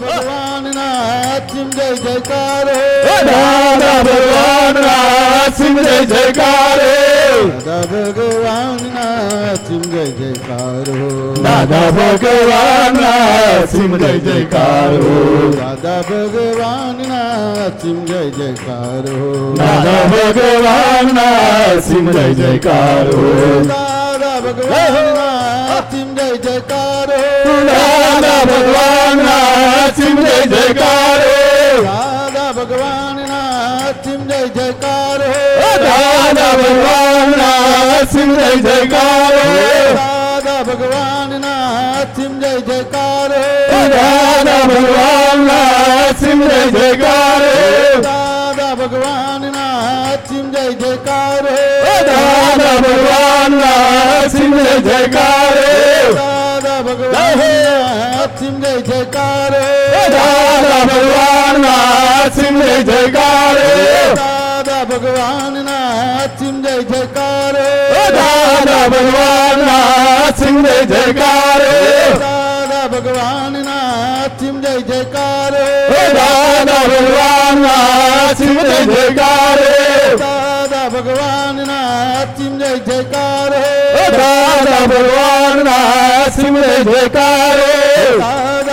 ભગવાન ના જય જયકાર. દાદા ભગવાન ના જય જયકાર. દાદા ભગવાન ના જય જયકાર. દાદા ભગવાન ના જય જયકાર. દાદા ભગવાન ના જય જયકાર. દાદા ભગવાન ના જય જયકાર. દાદા ભગવાન ના જય જયકાર. રાધા ભગવાન સિંહ જય જયકાર રાધા ભગવાન સિંહ જય જયકાર રાધા ભગવાન સિંહ જય જયકાર રાધા ભગવાન સિંહ જય જયકાર રાધા ભગવાન સિંહ જય જયકાર રાધા ભગવાન સિંહ જય જયકાર રાધા ભગવાન સિંહ જય જયકાર જયકાર દાદા ભગવાન નારસિંહ જય જયકાર દાદા ભગવાન નારસિંહ જય જયકાર દાદા ભગવાન નારસિંહ જય જયકાર દાદા ભગવાન નારસિંહ જય જયકાર દાદા ભગવાન નારસિંહ જય જયકાર દાદા ભગવાન નારસિંહ જય જયકાર દાદા ભગવાન નારસિંહ જય જયકાર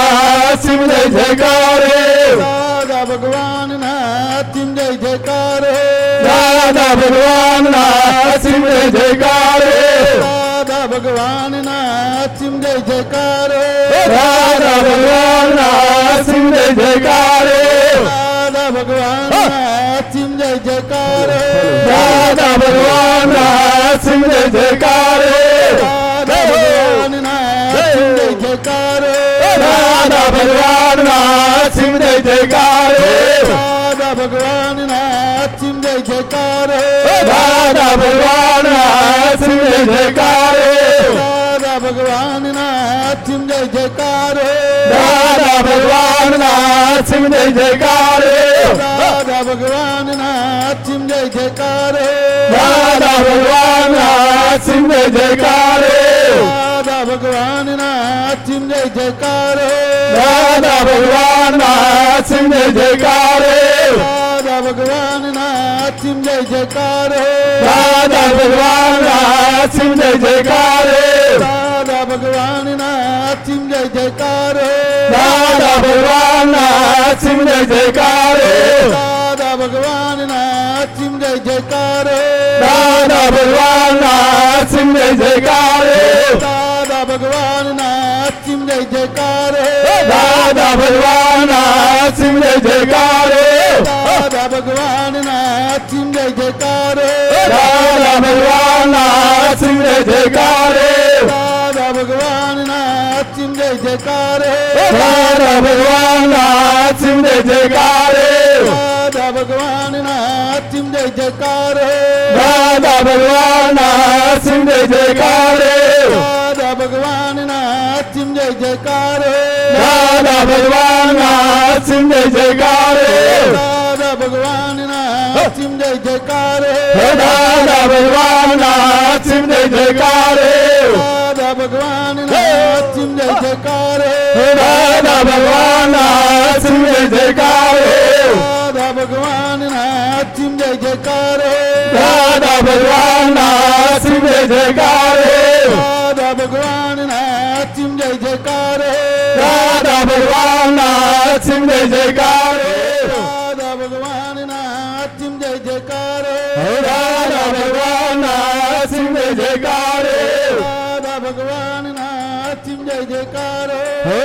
राधा जय जयकारे। राधा भगवान नाथ सिम जय जयकारे। राधा भगवान नाथ सिम जय जयकारे। राधा भगवान नाथ सिम जय जयकारे। राधा भगवान नाथ सिम जय जयकारे। राधा हाँ। भगवान नाथ सिम जय जयकारे। राधा भगवान नाथ सिम जय जयकारे। દાદા ભગવાનના સિમ જય જયકાર દાદા ભગવાનના સિમ જય જયકાર દાદા ભગવાનના સિમ જય જયકાર દાદા ભગવાનના સિમ જય જયકાર દાદા ભગવાનના સિમ જય જયકાર દાદા ભગવાનના સિમ જય જયકાર દાદા ભગવાનના સિમ જય જયકાર દાદા ભગવાનના સિમ જય જયકાર રાધા ભગવાન નાથસિંહ જય જયકાર. રાધા ભગવાન નાથસિંહ જય જયકાર. રાધા ભગવાન નાથસિંહ જય જયકાર. રાધા ભગવાન નાથસિંહ જય જયકાર. રાધા ભગવાન નાથસિંહ જય જયકાર. રાધા ભગવાન નાથસિંહ જય જયકાર. રાધા ભગવાન જય જયકાર દાદા ભગવાન ના સિંહ જય જયકાર દાદા ભગવાન ના સિંહ જય જયકાર દાદા ભગવાન ના સિંહ જય જયકાર દાદા ભગવાન ના સિંહ જય જયકાર દાદા ભગવાન ના સિંહ જય જયકાર દાદા ભગવાન ના સિંહ જય જયકાર દાદા ભગવાન ના સિંહ જય જયકાર દાદા ભગવાન जय जयकार दादा भगवान सिंह जय जयकार दादा भगवान सिंह जय जयकार दादा भगवान सिंह जय जयकार दादा भगवान सिंह जय जयकार दादा भगवान सिंह जय जयकार दादा भगवान सिंह जय जयकार दादा भगवान सिंह जय जयकार दादा भगवान સિંહ જય જયકાર રાધા ભગવાન ના સિંહ જય જયકાર રાધા ભગવાન ના સિંહ જય જયકાર રાધા ભગવાન ના સિંહ જય જયકાર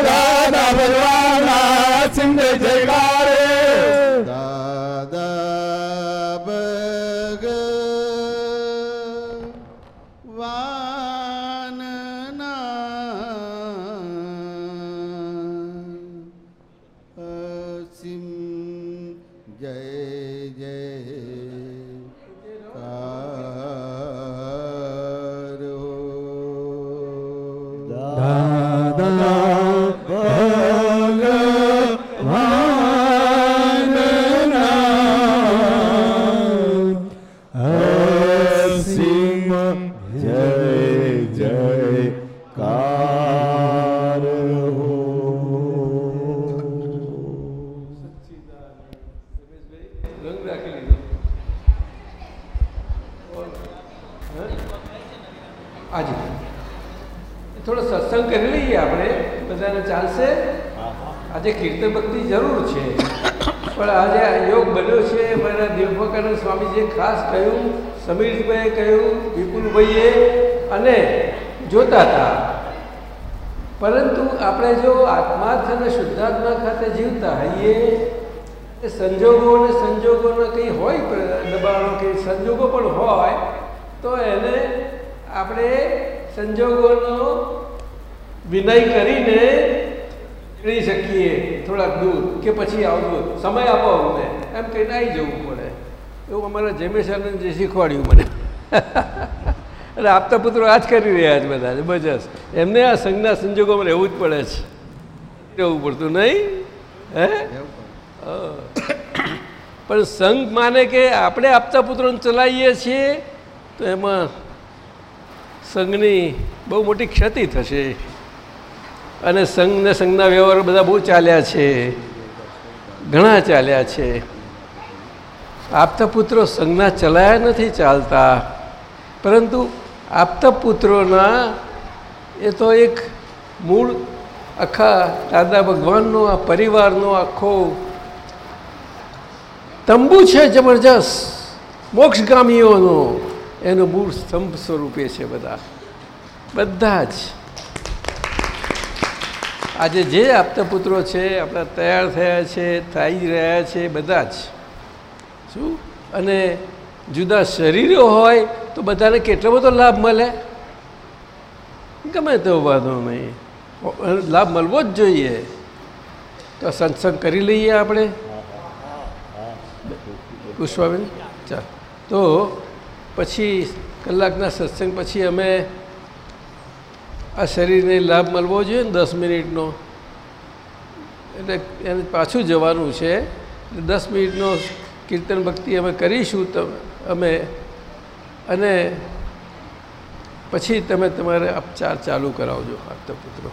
રાધા ભગવાન ના સિંહ જય જયકાર શીખવાડ્યું મને. અને આપતા પુત્રો આ જ કરી રહ્યા છે બધા જબરજસ્ત એમને આ સંઘના સંજોગોમાં રહેવું જ પડે છે. રહેવું પડતું નહીં? હે? પણ સંઘ માને કે આપણે આપતા પુત્રોને ચલાવીએ છીએ, તો એમાં સંઘની બહુ મોટી ક્ષતિ થશે. અને સંઘને સંઘના વ્યવહારો બધા બહુ ચાલ્યા છે. ઘણા ચાલ્યા છે. આપતા પુત્રો સંઘના ચલાયા નથી ચાલતા. પરંતુ આપતા પુત્રોના એ તો એક મૂળ આખા દાદા ભગવાનનો, આ પરિવારનો આખો તંબુ છે જબરજસ્ત, મોક્ષગામીઓનો. એનું મૂળ સ્તંભ સ્વરૂપે છે બધા. બધા જ. આજે જે આપતા પુત્રો છે, આપણા તૈયાર થયા છે થઈ રહ્યા છે, બધા જ. શું અને જુદા શરીરો હોય તો બધાને કેટલો બધો લાભ મળે? ગમે તેવો વાંધો નહીં. લાભ મળવો જ જોઈએ. તો સત્સંગ કરી લઈએ આપણે. પુષ્પાબેન, ચાલ. તો પછી કલાકના સત્સંગ પછી અમે આ શરીરને લાભ મળવો જોઈએ ને દસ મિનિટનો. એટલે એને પાછું જવાનું છે. દસ મિનિટનો કીર્તન ભક્તિ અમે કરીશું તો અમે અને પછી તમે તમારે ઉપચાર ચાલુ કરાવજો આપતા પુત્રો.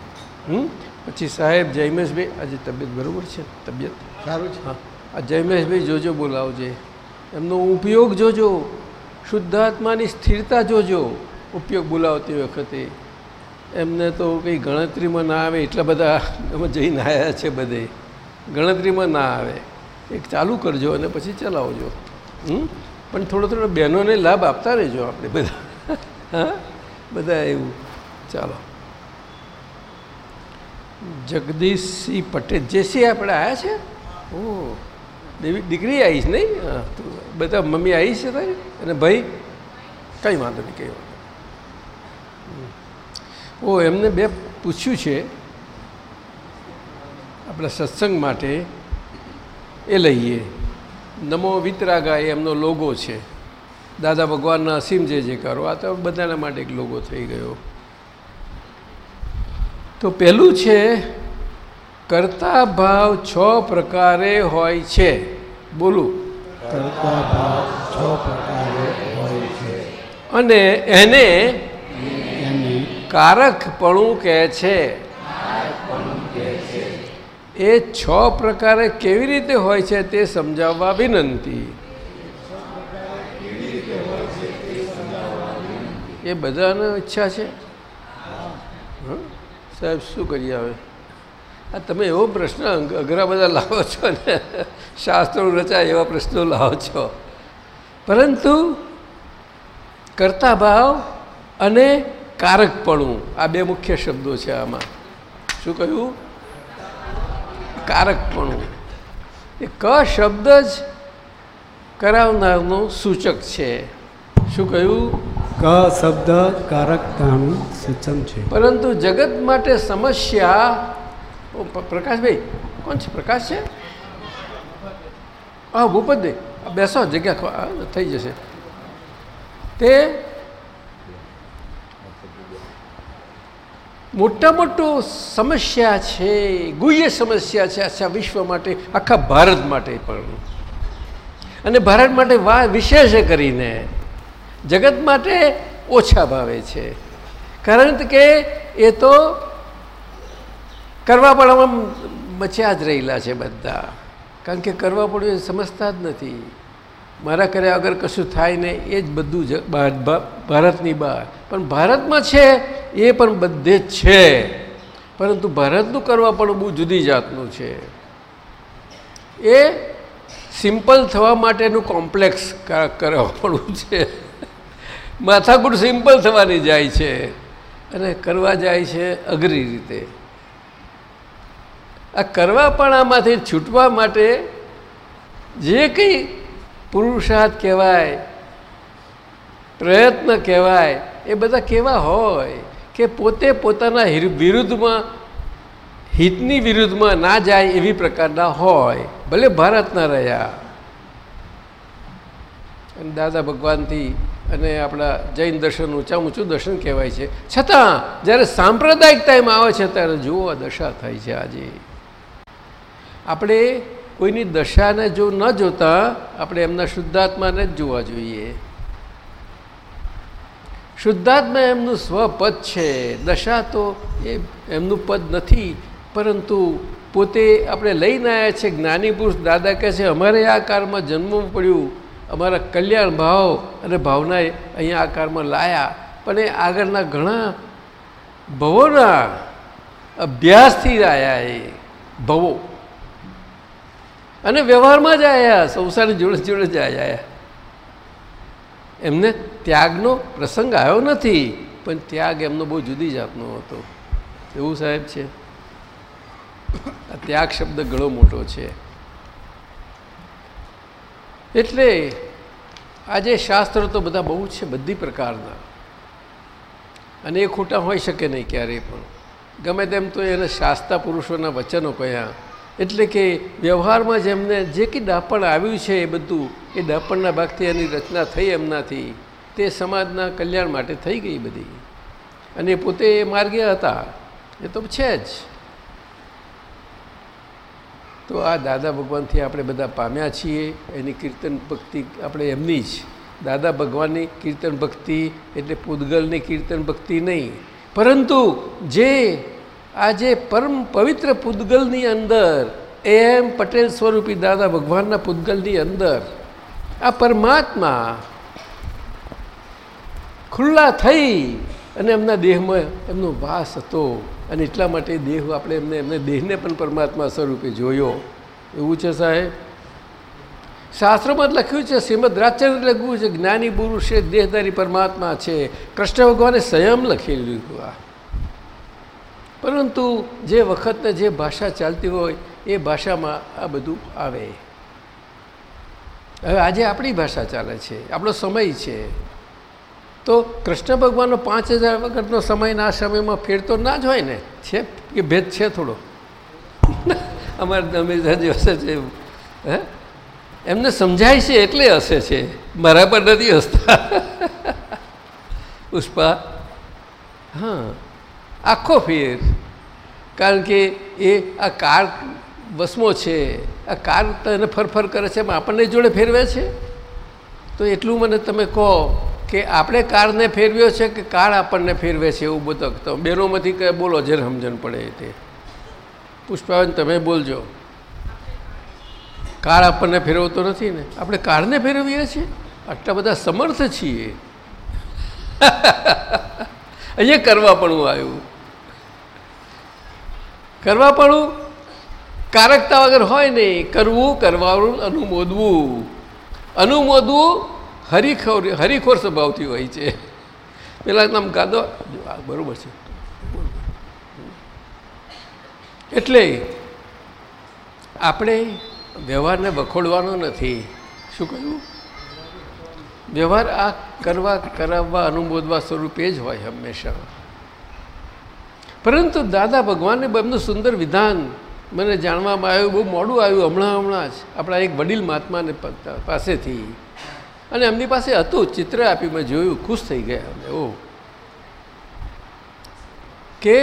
હમ? પછી સાહેબ જયમેશભાઈ આજે તબિયત બરાબર છે? તબિયત? સારું છે. હા. આ જયમેશભાઈ જોજો બોલાવજે. એમનો ઉપયોગ જોજો. શુદ્ધાત્માની સ્થિરતા જોજો. ઉપયોગ બોલાવતી વખતે. એમને તો કંઈ ગણતરીમાં ના આવે એટલા બધા અમે જઈને આવ્યા છે બધે. ગણતરીમાં ના આવે. એક ચાલુ કરજો અને પછી ચલાવજો. હમ? પણ થોડો થોડો બહેનોને લાભ આપતા રહેજો આપણે બધા. હા? બધા એવું. ચાલો. જગદીશસિંહ પટેલ. જેસી આપણે આવ્યા છે? ઓ. દેવી દીકરી આવીશ નહીં? તો બધા મમ્મી આવી છે તારી? અને ભાઈ? કંઈ વાંધો નહીં, કંઈ વાંધો ઓ, એમને બે પૂછ્યું છે આપણા સત્સંગ માટે એ લઈએ. નમો વિતરાગા એ એમનો લોગો છે. દાદા ભગવાનના અસીમ જે જે કરો આ તો બધાના માટે એક લોગો થઈ ગયો. તો પહેલું છે કરતા ભાવ છ પ્રકારે હોય છે. બોલું. કરતા ભાવ છ પ્રકારે હોય છે. અને એને કારકપણું કહે છે. એ છ પ્રકારે કેવી રીતે હોય છે તે સમજાવવા વિનંતી. એ બધાને ઈચ્છા છે? સાહેબ, શું કરીએ હવે? આ તમે એવો પ્રશ્ન અઘરા બધા લાવો છો ને. શાસ્ત્રો રચાય એવા પ્રશ્નો લાવો છો. પરંતુ કરતા ભાવ અને કારકપણું આ બે મુખ્ય શબ્દો છે આમાં. શું કહ્યું? કારકપણું. એ ક શબ્દ જ કરાવનારનું સૂચક છે. શું કહ્યું? ક શબ્દ કારકતાનું સૂચન છે. પરંતુ જગત માટે સમસ્યા પ્રકાશભાઈ કોણ છે? પ્રકાશ છે? હા ભૂપતભાઈ આ બેસો જગ્યા થઈ જશે. તે મોટા મોટું સમસ્યા છે, ગુહ્ય સમસ્યા છે આખા વિશ્વ માટે, આખા ભારત માટે પણ. અને ભારત માટે વિશેષ કરીને જગત માટે ઓછા ભાવે છે. કારણ કે એ તો કરવા પડવામાં મચ્યા જ રહેલા છે બધા. કારણ કે કરવા પડ્યું સમજતા જ નથી. મારા કર્યા વગર કશું થાય ને એ જ બધું જ ભારતની બહાર. પણ ભારતમાં છે, એ પણ બધે જ છે. પરંતુ ભારતનું કરવા પણ બહુ જુદી જાતનું છે. એ સિમ્પલ થવા માટેનું કોમ્પ્લેક્સ કરવા પડવું છે. માથાકૂટ સિમ્પલ થવાની જાય છે અને કરવા જાય છે અઘરી રીતે. આ કરવાપણામાંથી છૂટવા માટે જે કંઈ પુરુષાર્થ કહેવાય, પ્રયત્ન કહેવાય, એ બધા કેવા હોય કે પોતે પોતાના વિરુદ્ધમાં, હિતની વિરુદ્ધમાં ના જાય એવી પ્રકારના હોય, ભલે ભારતના રહ્યા. અને દાદા ભગવાનથી અને આપણા જૈન દર્શન ઊંચા ઊંચું દર્શન કહેવાય છે. છતાં, જ્યારે સાંપ્રદાયિક ટાઈમ આવે છે, ત્યારે જુઓ દશા થાય છે આજે. આપણે કોઈની દશાને જો ન જોતા, આપણે એમના શુદ્ધાત્માને જ જોવા જોઈએ. શુદ્ધાત્મા એમનું સ્વપદ છે. દશા તો એ એમનું પદ નથી, પરંતુ પોતે આપણે લઈને આવ્યા છે જ્ઞાની પુરુષ. દાદા કહે છે, અમારે આ કારમાં જન્મવું પડ્યું. અમારા કલ્યાણ ભાવ અને ભાવના અહીંયા આ કારમાં લાયા. પણ એ આગળના ઘણા ભવોના અભ્યાસથી આવ્યા એ ભવો. અને વ્યવહારમાં જ આવ્યા સંસારની જોડે જોડે જ આવ્યા એમને ત્યાગનો પ્રસંગ આવ્યો નથી, પણ ત્યાગ એમનો બહુ જુદી જાતનો હતો. એવું સાહેબ છે? આ ત્યાગ શબ્દ ઘણો મોટો છે. એટલે આજે શાસ્ત્રો તો બધા બહુ છે, બધી પ્રકારના. અને એ ખોટા હોઈ શકે નહીં ક્યારેય પણ. ગમે તેમ તો એને શાસ્તા પુરુષોના વચનો કયા એટલે કે વ્યવહારમાં જેમને જે કંઈ દાપણ આવ્યું છે એ બધું, એ દાપણના ભાગથી એની રચના થઈ એમનાથી, તે સમાજના કલ્યાણ માટે થઈ ગઈ બધી. અને પોતે એ માર્ગે હતા. એ તો છે જ. તો આ દાદા ભગવાનથી આપણે બધા પામ્યા છીએ. એની કીર્તન ભક્તિ આપણે એમની જ. દાદા ભગવાનની કીર્તન ભક્તિ એટલે પૂદગલની કીર્તન ભક્તિ નહીં. પરંતુ જે આજે પરમ પવિત્ર પૂદગલની અંદર એમ પટેલ સ્વરૂપી દાદા ભગવાનના પૂદગલની અંદર આ પરમાત્મા ખુલ્લા થઈ અને એમના દેહમાં એમનો વાસ હતો. અને એટલા માટે દેહ આપણે એમને એમને દેહને પણ પરમાત્મા સ્વરૂપે જોયો. એવું છે સાહેબ? શાસ્ત્રોમાં લખ્યું છે, શ્રીમદ રાજચંદ્ર લખ્યું છે, જ્ઞાની પુરુષે દેહધારી પરમાત્મા છે. કૃષ્ણ ભગવાને સ્વયં લખેલું આ. પરંતુ જે વખતને જે ભાષા ચાલતી હોય એ ભાષામાં આ બધું આવે. હવે આજે આપણી ભાષા ચાલે છે, આપણો સમય છે. તો કૃષ્ણ ભગવાનનો પાંચ હજાર વખતનો સમયના આ સમયમાં ફેરતો ના જ હોય ને? છે કે ભેદ છે થોડો? અમારે અમે હશે છે હે? એમને સમજાય છે એટલે હશે છે. મારા પર નથી હસતા. પુષ્પા. હા. આખો ફેર. કારણ કે એ આ કાર વસમો છે, આ કાર તને ફરફર કરે છે, એમાં આપણને જોડે ફેરવે છે? તો એટલું મને તમે કહો કે આપણે કારને ફેરવ્યો છે કે કાર આપણને ફેરવે છે એવું બધું તો બેનોમાંથી કહે બોલો જે સમજણ પડે તે. પુષ્પાબેન, તમે બોલજો. કાર આપણને ફેરવતો નથી ને? આપણે કારને ફેરવીએ છીએ? આટલા બધા સમર્થ છીએ. અહીંયા કરવા પણ આવ્યું. કરવા પણ કારકતા વગર હોય નહીં. કરવું, કરવાનું, અનુમોદવું. અનુમોદવું હરિખોર હરિખોર સ્વભાવથી હોય છે. પેલા નામ કાદો બરોબર છે. એટલે આપણે વ્યવહારને વખોડવાનો નથી. શું કહ્યું? વ્યવહાર આ કરવા, કરાવવા, અનુમોદવા સ્વરૂપે જ હોય હંમેશા. પરંતુ દાદા ભગવાનને એમનું સુંદર વિધાન મને જાણવામાં આવ્યું, બહુ મોડું આવ્યું હમણાં હમણાં જ. આપણા એક વડીલ મહાત્માને પાસેથી. અને એમની પાસે હતું ચિત્ર આપ્યું મેં જોયું, ખુશ થઈ ગયા ઓ કે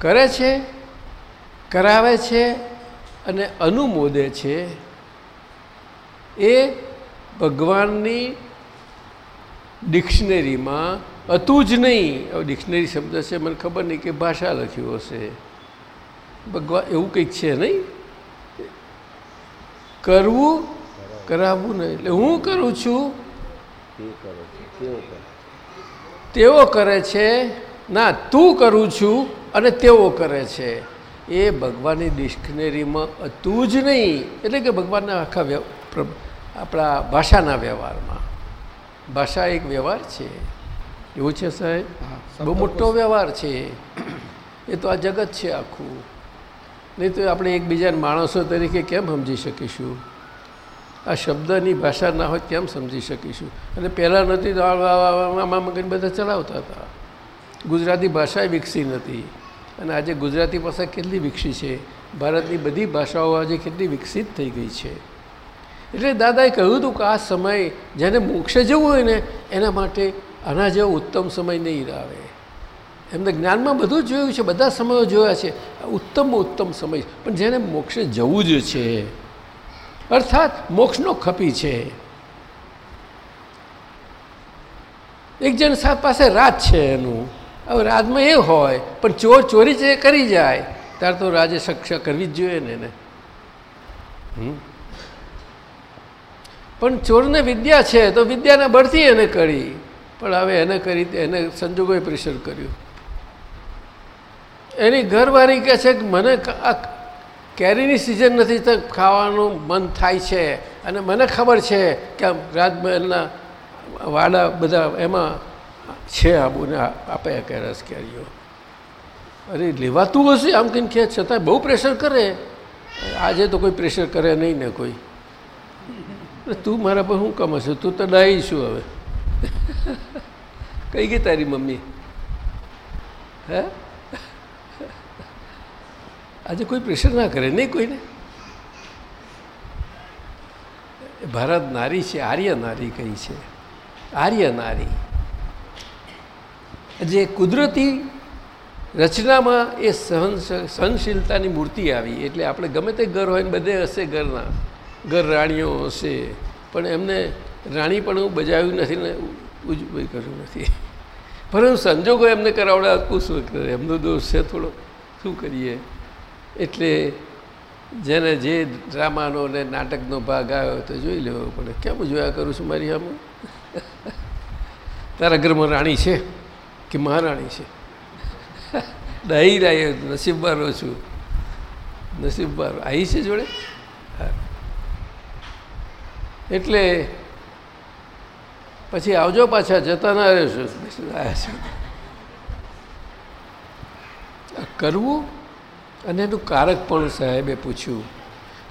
કરે છે, કરાવે છે અને અનુમોદે છે એ ભગવાનની ડિક્શનરીમાં હતું જ નહીં. હવે ડિક્શનરી શબ્દ છે મને ખબર નહીં કે ભાષા લખ્યું હશે. ભગવાન એવું કંઈક છે નહીં? કરવું કરાવવું નહીં. એટલે હું કરું છું? તેઓ કરે છે. ના તું કરું છું અને તેઓ કરે છે. એ ભગવાનની ડિક્શનરીમાં હતું જ નહીં. એટલે કે ભગવાનના આખા આપણા ભાષાના વ્યવહારમાં. ભાષા એક વ્યવહાર છે. એવું છે સાહેબ? બહુ મોટો વ્યવહાર છે. એ તો આ જગત છે આખું. નહીં તો આપણે એકબીજાને માણસો તરીકે કેમ સમજી શકીશું? આ શબ્દની ભાષા ના હોય કેમ સમજી શકીશું? અને પહેલાં નથી તો આમાં મગજ બધા ચલાવતા હતા. ગુજરાતી ભાષા વિકસી નથી. અને આજે ગુજરાતી ભાષા કેટલી વિકસી છે? ભારતની બધી ભાષાઓ આજે કેટલી વિકસિત થઈ ગઈ છે. એટલે દાદાએ કહ્યું હતું કે આ સમય જેને મોક્ષે જવું હોય ને, એના માટે આના જેવો ઉત્તમ સમય નહીં આવે. એમને જ્ઞાનમાં બધું જોયું છે, બધા સમયો જોયા છે. ઉત્તમ ઉત્તમ સમય પણ જેને મોક્ષે જવું જ છે, અર્થાત મોક્ષનો ખપી છે. એક જણ સાહેબ પાસે રાજ છે એનું. હવે રાજમાં એ હોય, પણ ચોર ચોરી જે કરી જાય, ત્યારે તો રાજે શિક્ષા કરવી જ જોઈએ ને એને. હમ. પણ ચોરને વિદ્યા છે તો વિદ્યાના બળથી એને કરી. પણ હવે એને કરી એને સંજોગોએ પ્રેશર કર્યું. એની ઘરવાળી કહે છે કે મને આ કેરીની સિઝન નથી તો ખાવાનું મન થાય છે. અને મને ખબર છે કે આ રાજમહેલના વાડા બધા એમાં છે આબુને આપે કે રસ કેરીઓ. અરે લેવાતું હશે? આમ કંઈ કહે છતાંય બહુ પ્રેશર કરે. આજે તો કોઈ પ્રેશર કરે નહીં ને કોઈ. તું મારા પર શું કમ હશે? તું તો ડાઈ છું હવે. કઈ ગઈ તારી મમ્મી? હે? આજે કોઈ પ્રેશર ના કરે, નહીં કોઈને? ભારત નારી છે, આર્ય નારી કઈ છે? આર્ય નારી. જે કુદરતી રચનામાં એ સહન સહનશીલતાની મૂર્તિ આવી, એટલે આપણે ગમે તે ઘર હોય ને બધે હશે ઘરના. ઘર રાણીઓ હશે. પણ એમને રાણી પણ હું બજાવ્યું નથી ને ઉજવું કર્યું નથી. પરંતુ સંજોગો એમને કરાવડા શું કરે એમનો દોષ છે થોડો. શું કરીએ? એટલે જેને જે ડ્રામાનો ને નાટકનો ભાગ આવ્યો તો જોઈ લેવો પડે. કેમ જોયા કરું છું મારી આમ તારા ઘરમાં રાણી છે કે મહારાણી છે? ડાહી રાહી નસીબવારો છું. નસીબવારો આવી છે જોડે? હા. એટલે પછી આવજો પાછા, જતા ના રહેશો. કરવું અને એનું કારક પણ સાહેબે પૂછ્યું.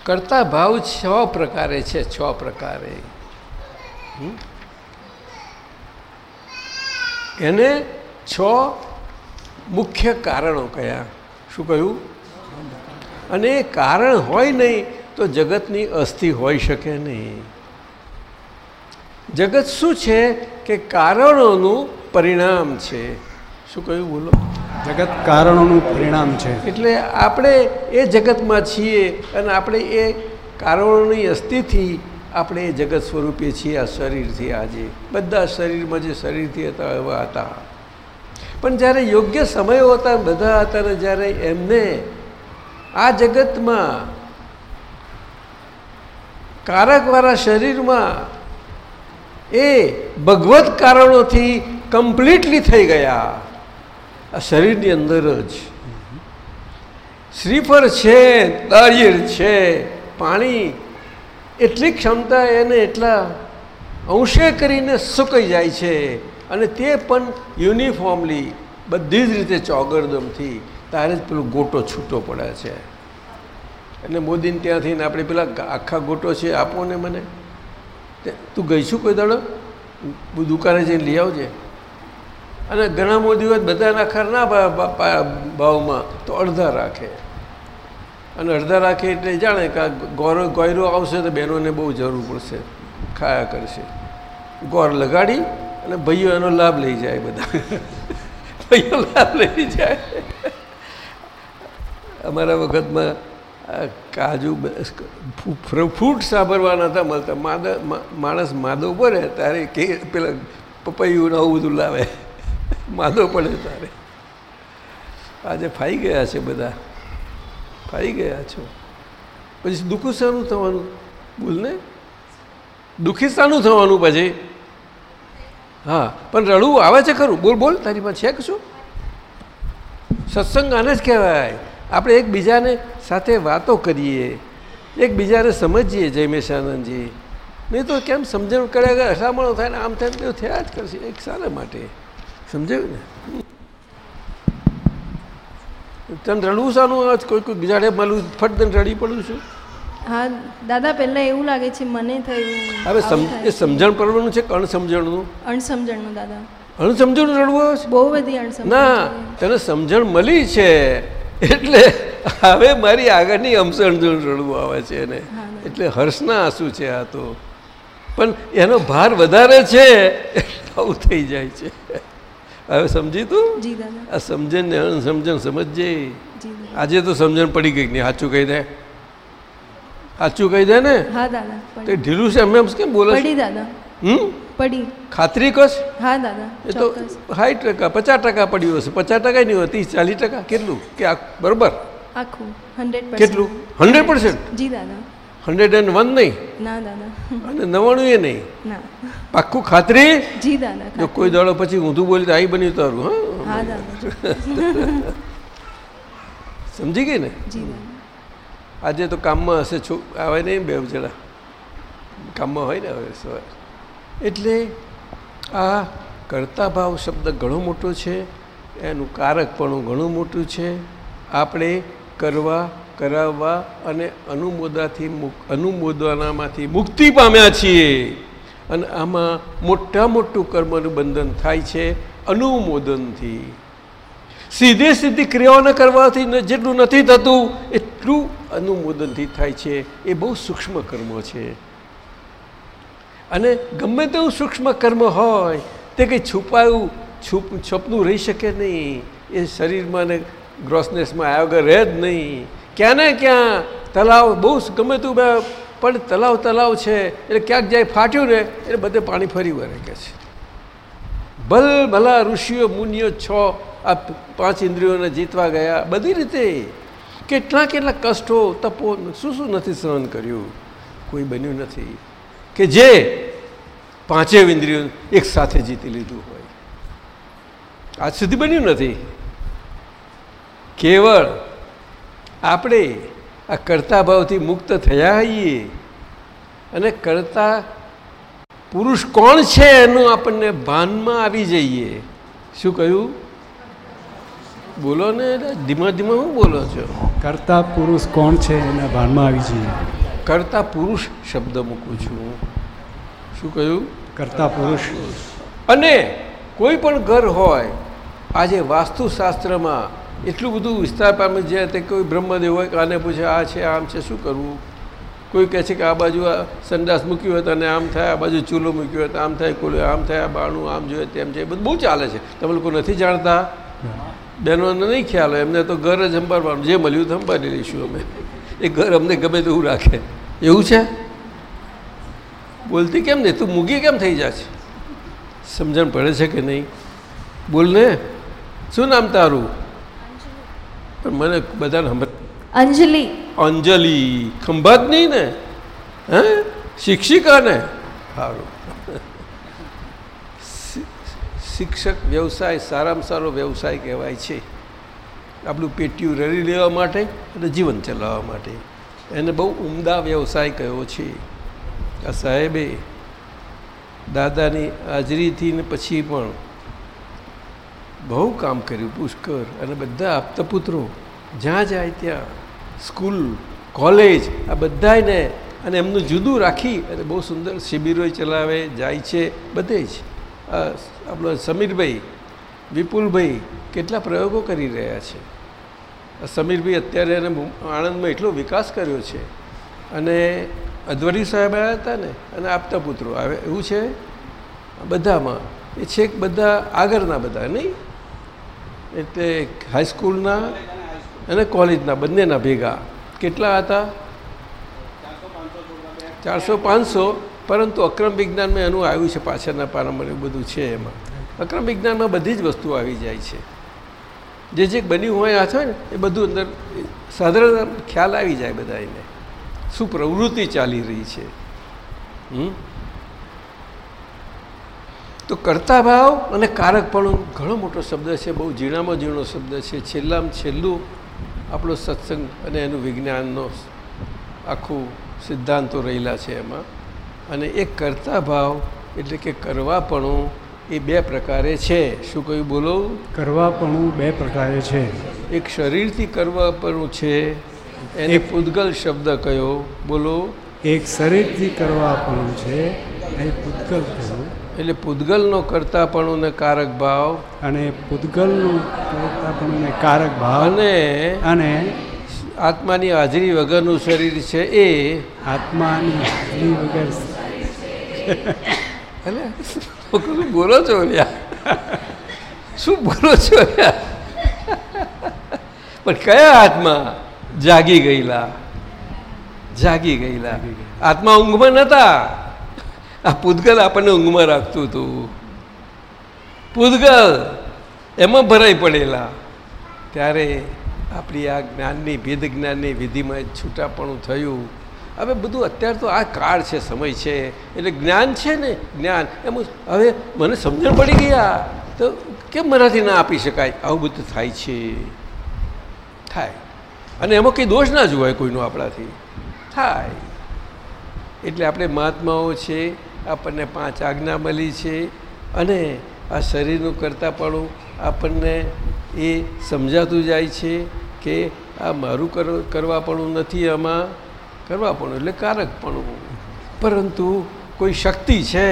કરતા ભાવ છ પ્રકારે છે, છ પ્રકારે? એને છ મુખ્ય કારણો કયા? શું કહ્યું? અને કારણ હોય નહીં તો જગતની અસ્થિ હોઈ શકે નહીં. જગત શું છે કે કારણોનું પરિણામ છે? શું કહ્યું? બોલો. જગત કારણોનું પરિણામ છે. એટલે આપણે એ જગતમાં છીએ અને આપણે એ કારણોની અસ્થિથી આપણે એ જગત સ્વરૂપે છીએ આ શરીરથી આજે. બધા શરીરમાં જે શરીરથી હતા એવા હતા. પણ જ્યારે યોગ્ય સમયો હતા બધા હતા ને જ્યારે એમને આ જગતમાં કારકવાળા શરીરમાં એ ભગવત કારણોથી કમ્પ્લીટલી થઈ ગયા. આ શરીરની અંદર જ. શ્રીફળ છે નાળિયેર છે, પાણી, એટલી ક્ષમતા એને એટલા અંશે કરીને સુકાઈ જાય છે અને તે પણ યુનિફોર્મલી બધી જ રીતે ચોગરદમથી તારે જ પેલો ગોટો છૂટો પડે છે. એટલે મોદીને ત્યાંથી આપણે પેલા આખા ગોટો છે આપો ને મને. તે ગઈ છું કોઈ દાડો? દુકાને જઈને લઈ આવજે. અને ઘણા મોદી બધા બધાના ના ભા- ભા- ભા- ભાવમાં તો અડધા રાખે. અને અડધા રાખે એટલે જાણે કે ગોરો, ગોયરો આવશે તો બહેનોને બહુ જરૂર પડશે, ખાયા કરશે. ગોર લગાડી અને ભાઈઓ એનો લાભ લઈ જાય બધા. ભાઈઓ લાભ લઈ જાય. અમારા વખતમાં કાજુ ફ્રૂટ સાંભળવા નતા મળતા માદા માણસ માદો પડે ત્યારે કે પેલા પપૈયું આવું બધું લાવે. માદો પડે તારે. આજે ફાઈ ગયા છે બધા. ફાઈ ગયા છો. પછી દુઃખ શાનું થવાનું? બોલને દુઃખી શાનું થવાનું પછી? હા, પણ રડવું આવે છે ખરું? બોલ બોલ, તારી પાસે છે કશું? સત્સંગ આને જ કહેવાય. આપણે એકબીજાને સાથે વાતો કરીએ એકબીજાને સમજીએ જયમેશાનંદજી નહીં તો કેમ સમજણ કર્યા હસામણો થાય ને આમ થાય તેવું થયા જ કરશે એક સારા માટે. સમજાયું ને? તને રડવું શાનું આજ કોઈ કોઈ બીજાને મળું ફટ દઈને રડી પડું છું? હા દાદા પહેલાં એવું લાગે છે મને થયું હવે એ સમજણ પડવાનું છે કે અણસમજણનું? અણસમજણનું દાદા. અણસમજણ રડવું બહુ બધી અણસમજણ ના તને સમજણ મળી છે. એટલે હવે મારી આગળની અમસમજણ રડવું આવે છે એને. એટલે હર્ષના આંસુ છે આ તો. પણ એનો ભાર વધારે છે આવું થઈ જાય છે. હવે સમજી તું? આ સમજણ ને અણસમજણ સમજજે. આજે તો સમજણ પડી ગઈ નહીં સાચું કહી દે. સાચું કહી દે ને? ઢીલું છે એમ એમ કેમ બોલે દાદા. હમ? પડી. ખાતરી કહો હા દાદા એ તો હાઈ સાઠ ટકા પચાસ ટકા પડ્યું હશે. પચાસ ટકા નહીં હોય ત્રીસ ચાલીસ ટકા. કેટલું? કે આ બરોબર? આખું હંડ્રેડ કેટલું? હંડ્રેડ પર્સન્ટ જી દાદા. હંડ્રેડ એન્ડ વન નહીં? ના દાદા. અને નવાણું એ નહીં? ના. પાક્કું ખાતરી? જી દાદા જો કોઈ દાડો પછી ઊંધું બોલી તો આઈ બન્યું તારું હા? હા દાદા સમજી ગઈ ને? જી દાદા. આજે તો કામમાં હશે છો આવે નહીં બે જણા. કામમાં હોય ને હવે સવાર. એટલે આ કર્તા ભાવ શબ્દ ઘણો મોટો છે, એનું કારકપણું ઘણું મોટું છે. આપણે કરવા, કરાવવા અને અનુમોદાથી અનુમોદવાનામાંથી મુક્તિ પામ્યા છીએ. અને આમાં મોટા મોટું કર્મનું બંધન થાય છે અનુમોદનથી. સીધે સીધી ક્રિયાઓને કરવાથી જેટલું નથી થતું, એટલું અનુમોદનથી થાય છે. એ બહુ સૂક્ષ્મ કર્મ છે. અને ગમે તેવું સૂક્ષ્મ કર્મ હોય, તે કંઈ છુપાયું, છુપ છપનું રહી શકે નહીં. એ શરીરમાં ને ગ્રોસનેસમાં આવ્યા વગર રહે જ નહીં. ક્યાં ને ક્યાં તલાવ, બહુ ગમે તેવું બે- પણ તલાવ તલાવ છે. એટલે ક્યાંક જાય ફાટ્યું ને, એટલે બધે પાણી ફરી વળે કે છે. ભલ ભલા ઋષિઓ, મુનિઓ છ, આ પાંચ ઇન્દ્રિયોને જીતવા ગયા. બધી રીતે કેટલા કેટલા કષ્ટો, તપો, શું શું નથી સહન કર્યું? કોઈ બન્યું નથી. કે જે પાંચે ઇન્દ્રિયો એક સાથે જીતી લીધું હોય. આજ સુધી બન્યું નથી. કેવળ આપણે આ કર્તા ભાવથી મુક્ત થયા હોઈએ અને કરતા પુરુષ કોણ છે એનું આપણને ભાનમાં આવી જઈએ. શું કહ્યું? બોલો ને ધીમા ધીમા હું બોલો છો? કરતા પુરુષ કોણ છે એના ભાનમાં આવી જઈએ? કરતા પુરુષ શબ્દ મૂકું છું શું કહ્યું? કરતા પુરુષ. અને કોઈ પણ ઘર હોય આજે વાસ્તુશાસ્ત્રમાં એટલું બધું વિસ્તાર પામે છે તે કોઈ બ્રહ્મદેવ હોય કે આને પૂછે આ છે આમ છે શું કરવું? કોઈ કહે છે કે આ બાજુ આ સંડાસ મૂક્યું હોય તો અને આમ થાય આ બાજુ ચૂલો મૂક્યો હોય તો આમ થાય કોલું આમ થાય બાણું આમ જોઈએ તેમ છે એ બધું બહુ ચાલે છે. તમે લોકો નથી જાણતા? બહેનોને નહીં ખ્યાલ હોય એમને તો ઘર જ સંભાળવાનું જે મળ્યું તો સંભાળી લઈશું અમે. એ ઘર અમને ગમે તેવું રાખે. એવું છે? બોલતી કેમ નહીં? તું મૂગી કેમ થઈ જાય છે સમજણ પડે છે કે નહીં? બોલ ને. શું નામ તારું? પણ મને બધાને અંજલિ. અંજલિ. ખંભાત નહીં ને? હે? શિક્ષિકા ને? સારું શિક્ષક વ્યવસાય સારામાં સારો વ્યવસાય કહેવાય છે. આપણું પેટીયું રડી લેવા માટે અને જીવન ચલાવવા માટે. એને બહુ ઉમદા વ્યવસાય કયો છે. આ સાહેબે દાદાની હાજરીથી ને પછી પણ બહુ કામ કર્યું, પુષ્કર. અને બધા આપતા પુત્રો જ્યાં જાય ત્યાં સ્કૂલ, કોલેજ, આ બધાને અને એમનું જુદું રાખી અને બહુ સુંદર શિબિરો ચલાવે, જાય છે, બધે જ. આપણો સમીરભાઈ, વિપુલભાઈ કેટલા પ્રયોગો કરી રહ્યા છે. સમીરભાઈ અત્યારે એને આણંદમાં એટલો વિકાસ કર્યો છે. અને અધ્વરી સાહેબ આવ્યા હતા ને, અને આપતા પુત્રો. આવે એવું છે? બધામાં. એ છેક બધા આગળના બધા, નહીં? એટલે હાઈસ્કૂલના અને કોલેજના બંનેના ભેગા. કેટલા હતા? ચારસો પાંચસો. પરંતુ અક્રમ વિજ્ઞાનમાં એનું આવ્યું છે પાછળના પારામાં એવું બધું છે એમાં. અક્રમ વિજ્ઞાનમાં બધી જ વસ્તુઓ આવી જાય છે. જે જે બન્યું હોય આ છે ને, એ બધું અંદર સાધારણ ખ્યાલ આવી જાય બધા એને શું પ્રવૃત્તિ ચાલી રહી છે. તો કરતા ભાવ અને કારકપણું ઘણો મોટો શબ્દ છે બહુ ઝીણામાં ઝીણો શબ્દ છે. છેલ્લામાં છેલ્લું આપણો સત્સંગ અને એનું વિજ્ઞાનનો આખું સિદ્ધાંતો રહેલા છે એમાં. અને એ કરતા ભાવ એટલે કે કરવાપણું એ બે પ્રકારે છે. શું કહ્યું બોલો? કરવાપણું બે પ્રકારે છે. એક શરીરથી કરવાપણું છે એને પૂદગલ શબ્દ કયો? બોલો. એક શરીરથી કરવા પણ છે એ કહ્યું એટલે પૂદગલનો કરતાપણું ને કારક ભાવ. અને પૂતગલનું કરતાપણું ને કારક ભાવ. અને અને આત્માની હાજરી વગરનું શરીર છે એ. આત્માની હાજરી વગર એટલે શું બોલો છો શું બોલો છો પણ કયા આત્મા? જાગી ગયેલા. જાગી ગયેલા. આત્મા ઊંઘમાં નતા. આ પૂતગલ આપણને ઊંઘમાં રાખતું હતું. પૂતગલ એમાં ભરાઈ પડેલા. ત્યારે આપણી આ જ્ઞાનની ભેદ જ્ઞાનની વિધિમાં છૂટાપણું થયું. હવે બધું અત્યારે તો આ કાળ છે સમય છે. એટલે જ્ઞાન છે ને જ્ઞાન. એમ હવે મને સમજણ પડી ગયા. તો કેમ મનાથી ના આપી શકાય? આવું બધું થાય છે. થાય. અને એમાં કંઈ દોષ ના જોવાય કોઈનો આપણાથી. થાય એટલે આપણે મહાત્માઓ છે, આપણને પાંચ આજ્ઞા મળી છે અને આ શરીરનું કરતાપણું આપણને એ સમજાતું જાય છે કે આ મારું કર, કરવાપણું નથી, આમાં કરવાપણું એટલે કારકપણું. પરંતુ કોઈ શક્તિ છે,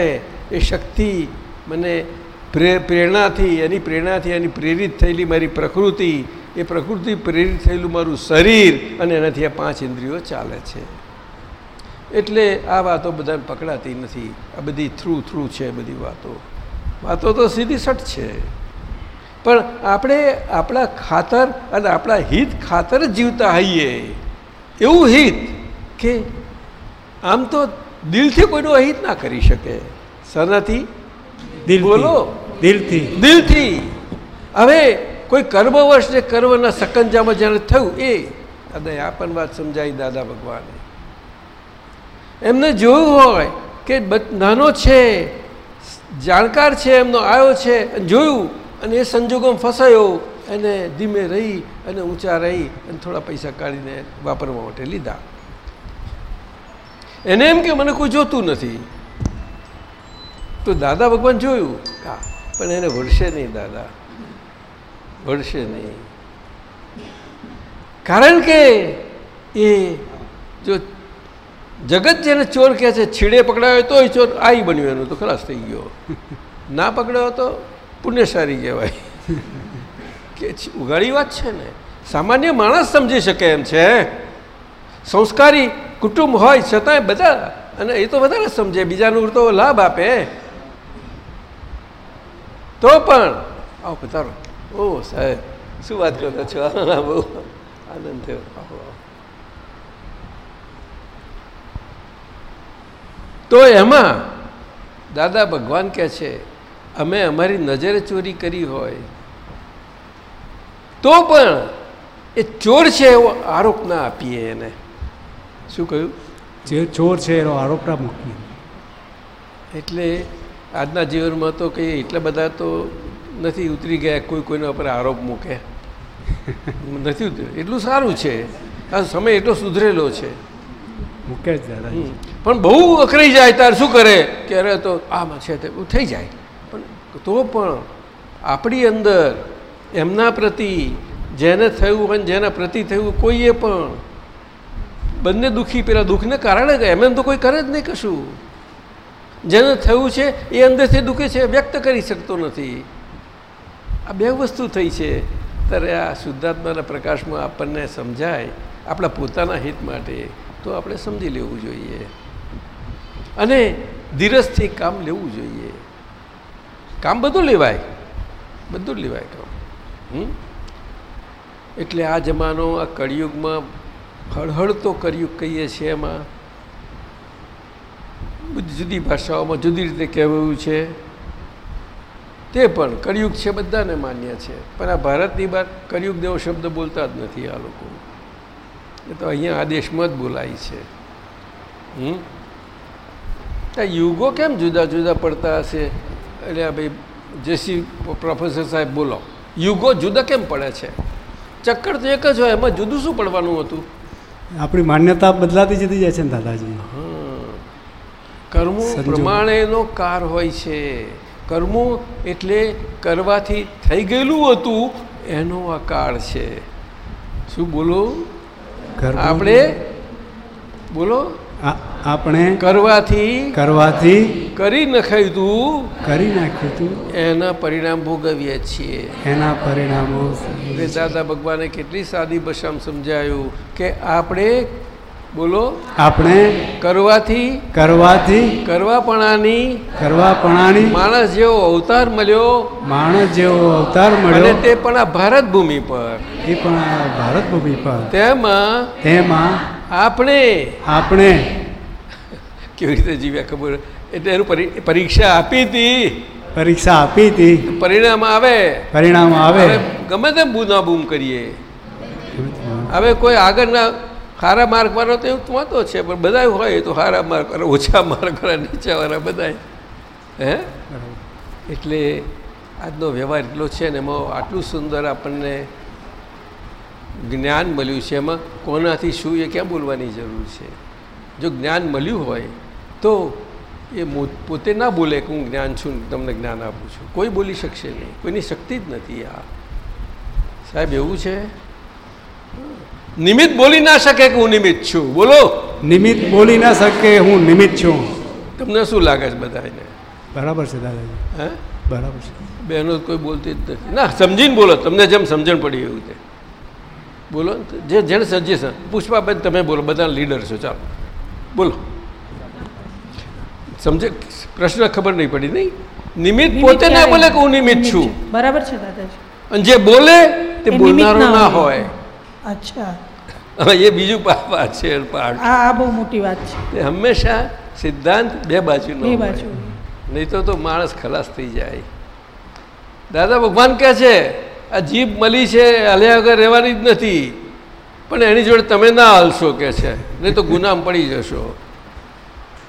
એ શક્તિ મને પ્રે, પ્રેરણાથી, એની પ્રેરણાથી, એની પ્રેરિત થયેલી મારી પ્રકૃતિ એ પ્રકૃતિ પ્રેરિત થયેલું મારું શરીર અને એનાથી આ પાંચ ઇન્દ્રિયો ચાલે છે. એટલે આ વાતો બધાને પકડાતી નથી. આ બધી થ્રુ થ્રુ છે બધી વાતો. વાતો તો સીધી સટ છે. પણ આપણે આપણા ખાતર અને આપણા હિત ખાતર જીવતા હઈએ. એવું હિત કે આમ તો દિલથી કોઈનું અહિત ના કરી શકે. સનાથી દિલ બોલો. દિલથી. દિલથી. હવે કોઈ કર્મવશ જે કર્મના સકંજામાં જ્યારે થયું, એ અને આ પણ વાત સમજાવી દાદા ભગવાને. એમને જોયું હોય કે નાનો છે, જાણકાર છે, એમનો આવ્યો છે જોયું, અને એ સંજોગોમાં ફસાયો એને ધીમે રહી, અને ઊંચા રહી, અને થોડા પૈસા કાઢીને વાપરવા માટે લીધા. એને એમ કે, મને કોઈ જોતું નથી. તો દાદા ભગવાન જોયું, હા, પણ એને વળશે નહીં દાદા. વળશે નહીં. કારણ કે એ જો જગત જેને ચોર કહે છે, છીડે પકડાયો તોય ચોર આઈ બન્યું એનું તો ખલાસ થઈ ગયો. ના પકડાયો તો પુણ્યશાળી કહેવાય. કે ઉઘાડી વાત છે ને. સામાન્ય માણસ સમજી શકે એમ છે. સંસ્કારી કુટુંબ હોય છતાંય બધા, અને એ તો વધારે સમજે, બીજાનું તો લાભ આપે. તો પણ, આવો પધારો. ઓ સાહેબ શું વાત કરતા છો? બહુ આનંદ થયો. આવો. તો એમાં દાદા ભગવાન કહે છે અમે અમારી નજરે ચોરી કરી હોય તો પણ એ ચોર છે એવો આરોપ ના આપીએ એને. શું કહ્યું? જે ચોર છે એનો આરોપ ના મૂકીએ. એટલે આજના જીવનમાં તો કંઈ એટલા બધા તો નથી ઉતરી ગયા કોઈ કોઈના ઉપર આરોપ મૂકે. નથી ઉતર્યું એટલું સારું છે. આ સમય એટલો સુધરેલો છે. મૂકે જ દાદા. પણ બહુ અકરાઈ જાય ત્યારે શું કરે? કે અરે તો આમાં છે તે થઈ જાય. પણ તો પણ આપણી અંદર એમના પ્રતિ જેને થયું અને જેના પ્રતિ થયું કોઈએ પણ બંને દુઃખી પેલા દુઃખને કારણે એમ એમ તો કોઈ કરે જ નહીં કશું. જેને થયું છે એ અંદરથી દુઃખી છે વ્યક્ત કરી શકતો નથી. આ બે વસ્તુ થઈ છે. ત્યારે આ શુદ્ધાત્માના પ્રકાશમાં આપણને સમજાય આપણા પોતાના હિત માટે તો આપણે સમજી લેવું જોઈએ. અને ધીરજથી કામ લેવું જોઈએ. કામ બધું લેવાય. બધું લેવાય કામ? એટલે આ જમાનો, આ કળિયુગમાં હળહળતો કળિયુગ કહીએ છીએ એમાં. જુદી ભાષાઓમાં જુદી રીતે કહેવાયું છે. તે પણ કળિયુગ છે બધાને માન્ય છે. પણ આ ભારતની બહાર કળિયુગ દેવો શબ્દ બોલતા જ નથી આ લોકો. એ તો અહીંયા આ દેશમાં જ બોલાય છે. હમ? યુગો કેમ જુદા જુદા પડતા હશે? એટલે આ ભાઈ જેસી પ્રોફેસર સાહેબ બોલો. યુગો જુદા કેમ પડે છે? ચક્કર તો એક જ હોય એમાં જુદું શું પડવાનું હતું? આપણી માન્યતા બદલાતી જતી જાય છે ને દાદાજી. કર્મો પ્રમાણેનો કાર હોય છે. કર્મો એટલે કરવાથી થઈ ગયેલું હતું એનો આ કાળ છે. શું બોલો? આપણે બોલો? આપણે કરવાથી કરવાથી કરી નખાયું તું કરી નાખ્યું તું એના પરિણામ ભોગવીએ છીએ. એના પરિણામો દાદા ભગવાને કેટલી સાદી ભાષામાં સમજાયું કે આપણે બોલો. આપણે કરવાથી કરવાથી કરવાપણાની કરવાપણાની માણસ જેવો અવતાર મળ્યો. માણસ જેવો અવતાર અને મળ્યો તે પણ આ ભારત ભૂમિ પર. એ પણ આ ભારત ભૂમિ પર. તેમાં તેમાં આપણે આપણે કેવી રીતે જીવ્યા ખબર? એટલે એનું પરીક્ષા આપી હતી. પરીક્ષા આપી હતી. પરિણામ આવે. પરિણામ આવે. ગમે તેમ બૂમ કરીએ. હવે કોઈ આગળના સારા માર્ક વાળો તો એવું વાંધો છે પણ બધા હોય તો સારા માર્ક વાળા ઓછા માર્ક વાળા નીચાવાળા બધા હે? એટલે આજનો વ્યવહાર એટલો છે ને એમાં આટલું સુંદર આપણને જ્ઞાન મળ્યું છે એમાં કોનાથી શું એ ક્યાં બોલવાની જરૂર છે? જો જ્ઞાન મળ્યું હોય તો એ પોતે ના બોલે કે હું જ્ઞાન છું તમને જ્ઞાન આપું છું. કોઈ બોલી શકશે નહીં. કોઈની શક્તિ જ નથી આ. સાહેબ એવું છે? નિમિત્ત બોલી ના શકે કે હું નિમિત્ત છું? બોલો. નિમિત્ત બોલી ના શકે હું નિમિત્ત છું. તમને શું લાગે છે બધાને? બરાબર છે દાદાજી. હે? બરાબર છે. બહેનો કોઈ બોલતી જ નથી. ના સમજીને બોલો. તમને જેમ સમજણ પડી એવું તે બોલો જે જેને સમજી પુષ્પાબેન તમે બોલો. બધા લીડર છો. ચાલો. બોલો. સમજે? પ્રશ્ન ખબર નહીં પડી નહીં? નિમિત્ત પોતે ના બોલે કે હું નિમિત્ત છું? બરાબર છે દાદાજી. અને જે બોલે તે બોલનારો ના. હોય. અચ્છા. હવે એ બીજું છે પાર્ટ આ આ બહુ મોટી વાત છે. હંમેશા સિદ્ધાંત બે બાજુ બે બાજુ નહીં તો તો માણસ ખલાસ થઈ જાય. દાદા ભગવાન કહે છે આ જીભ મળી છે હલ્યા વગર રહેવાની જ નથી. પણ એની જોડે તમે ના હલશો કે છે. નહીં તો ગુનામ પડી જશો.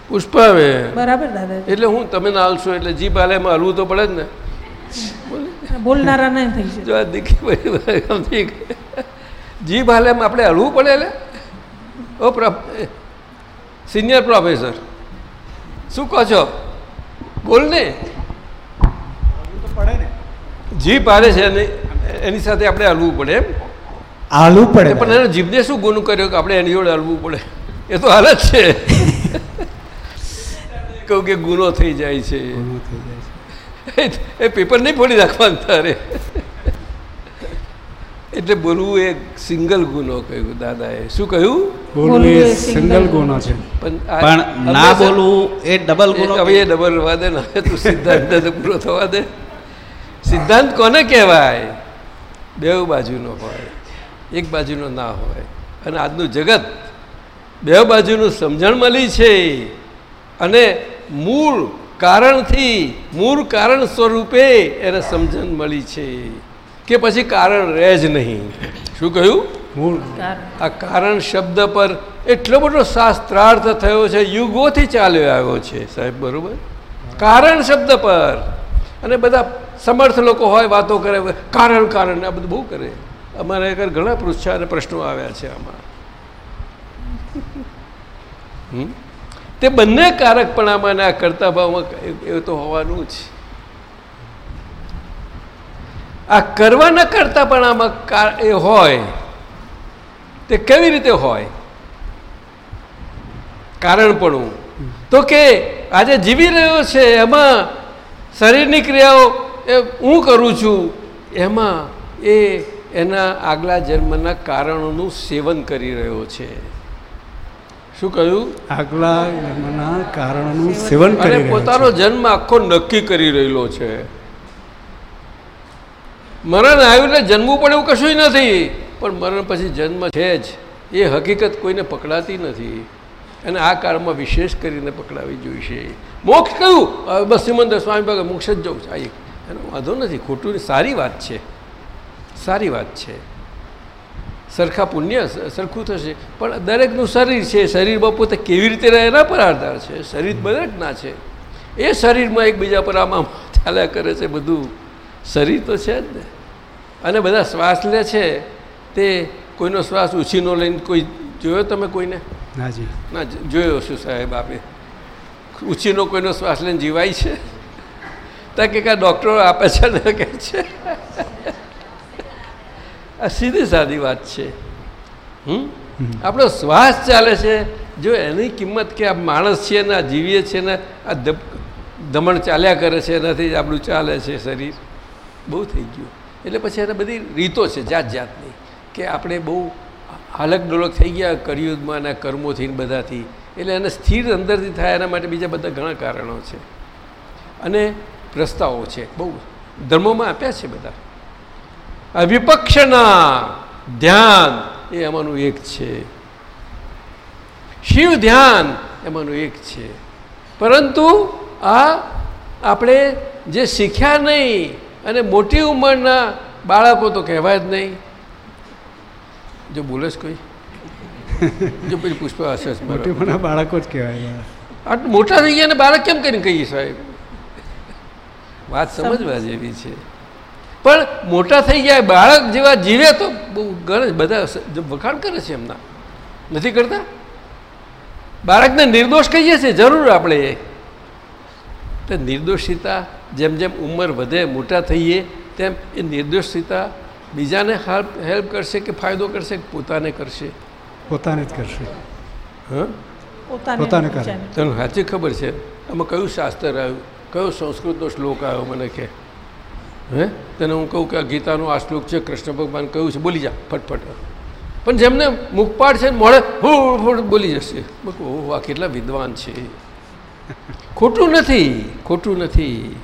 પુષ્પાવે બરાબર એટલે હું તમે ના હલશો એટલે જીભ હાલે એમાં હલવું તો પડે જ ને. બોલનારા નહીં થઈ જો આ દીકરી. જીભ હાલે આપણે હળવું પડે એટલે ઓ સિનિયર પ્રોફેસર શું કહો છો? બોલ ને. જીભ હારે છે એની એની સાથે આપણે હલવું પડે એમ? હાલવું પડે. પણ એને જીભને શું ગુનું કર્યો કે આપણે એની જોડે હલવું પડે? એ તો હાલ જ છે. કહું કે ગુનો થઈ જાય છે. પૂરું થઈ જાય છે. એ પેપર નહીં ફોડી નાખવાનું તારે. એટલે બોલવું એ સિંગલ ગુનો કહ્યું દાદાએ. શું કહ્યું? બોલવું એ સિંગલ ગુનો. છે. પણ ના બોલવું એ ડબલ ગુનો હવે એ ડબલ હોવા દે ને તું સિદ્ધાંત પૂરો થવા દે. સિદ્ધાંત કોને કહેવાય? બે બાજુનો હોય એક બાજુનો ના હોય. અને આજનું જગત બે બાજુનું સમજણ મળી છે. અને મૂળ કારણથી મૂળ કારણ સ્વરૂપે એને સમજણ મળી છે. કે પછી કારણ રહે જ નહીં. શું કહ્યું? મૂળ. આ કારણ શબ્દ પર એટલો બધો શાસ્ત્રાર્થ થયો છે યુગોથી ચાલ્યો આવ્યો છે સાહેબ બરોબર? કારણ શબ્દ પર. અને બધા સમર્થ લોકો હોય વાતો કરે કારણ કારણ આ બધું બહુ કરે. અમારે આગળ ઘણા પૃચ્છા અને પ્રશ્નો આવ્યા છે આમાં? તે બંને કારકપણામાં આ કરતા ભાવમાં એવું તો હોવાનું જ. આ કરવાના કરતાં પણ આમાં એ હોય. તે કેવી રીતે હોય? કારણપણું તો કે આજે જીવી રહ્યો છે એમાં શરીરની ક્રિયાઓ એ હું કરું છું એમાં એ એના આગલા જન્મના કારણોનું સેવન કરી રહ્યો છે. શું કહ્યું? આગલા જન્મના કારણોનું સેવન કરી અને પોતાનો જન્મ આખો નક્કી કરી રહેલો છે. મરણ આવ્યું એટલે જન્મવું પડે એવું કશું નથી. પણ મરણ પછી જન્મ છે જ. એ હકીકત કોઈને પકડાતી નથી. અને આ કાળમાં વિશેષ કરીને પકડાવી જોઈશે. મોક્ષ કયું? બસ સિમંદર સ્વામી ભાગે મોક્ષ જ જવું છે. આ એનો વાંધો નથી. ખોટું સારી વાત છે. સારી વાત છે. સરખા પુણ્ય સરખું થશે. પણ દરેકનું શરીર છે. શરીરમાં પોતે કેવી રીતે રહે એના પર આધાર છે. શરીર દરેકના છે. એ શરીરમાં એકબીજા પર આમાં ચાલ્યા કરે છે બધું. શરીર તો છે જ ને. અને બધા શ્વાસ લે છે તે કોઈનો શ્વાસ ઉછીનો લઈને કોઈ જોયો તમે કોઈને? ના જ- જોયો શું સાહેબ આપે. ઉછીનો કોઈનો શ્વાસ લઈને જીવાય છે? ત્યાં કે કાં ડૉક્ટરો આપે છે ને કે છે? આ સીધી સાદી વાત છે. હમ? આપણો શ્વાસ ચાલે છે જો એની કિંમત કે આ માણસ છે ને આ જીવીએ છીએ ને આ દમણ ચાલ્યા કરે છે એનાથી જ આપણું ચાલે છે શરીર. બહુ થઈ ગયું. એટલે પછી એને બધી રીતો છે જાત જાતની કે આપણે બહુ હાલક ડોલક થઈ ગયા કરિયુગમાં એના કર્મોથી બધાથી. એટલે એને સ્થિર અંદરથી થાય એના માટે બીજા બધા ઘણા કારણો છે. અને પ્રસ્તાવો છે. બહુ ધર્મોમાં આપ્યા છે બધા. વિપક્ષના ધ્યાન એ એમાંનું એક છે. શિવ ધ્યાન એમાંનું એક છે. પરંતુ આ આપણે જે શીખ્યા નહીં અને મોટી ઉંમરના બાળકો તો કહેવાય જ નહીં. જો બોલે છે કોઈ? જો પછી પુષ્પ હશે મોટી. બાળકો જ કહેવાય આટલું મોટા થઈ ગયા ને બાળક કેમ કરીને કહીએ સાહેબ? વાત સમજવા જેવી છે. પણ મોટા થઈ ગયા બાળક જેવા જીવે તો બહુ ઘણા બધા વખાણ કરે છે એમના. નથી કરતા? બાળકને નિર્દોષ કહીએ છીએ જરૂર આપણે. એ તો નિર્દોષિતા જેમ જેમ ઉંમર વધે મોટા થઈએ તેમ એ નિર્દોષિતા બીજાને હેલ્પ હેલ્પ કરશે કે ફાયદો કરશે કે પોતાને કરશે? પોતાને જ કરશે. હા? પોતાને પોતાને કરે. બીજાને. તને સાચી ખબર છે? આમાં કયું શાસ્ત્ર આવ્યું? કયો સંસ્કૃતનો શ્લોક આવ્યો મને કે? હે? તને હું કહું કે આ ગીતાનો આ શ્લોક છે કૃષ્ણ ભગવાન કહ્યું છે બોલી જા ફટફટ. પણ જેમને મુખપાડ છે ને મોડે હું હું બોલી જશે. ઓહ આ કેટલા વિદ્વાન છે. ખોટું નથી ખોટું નથી.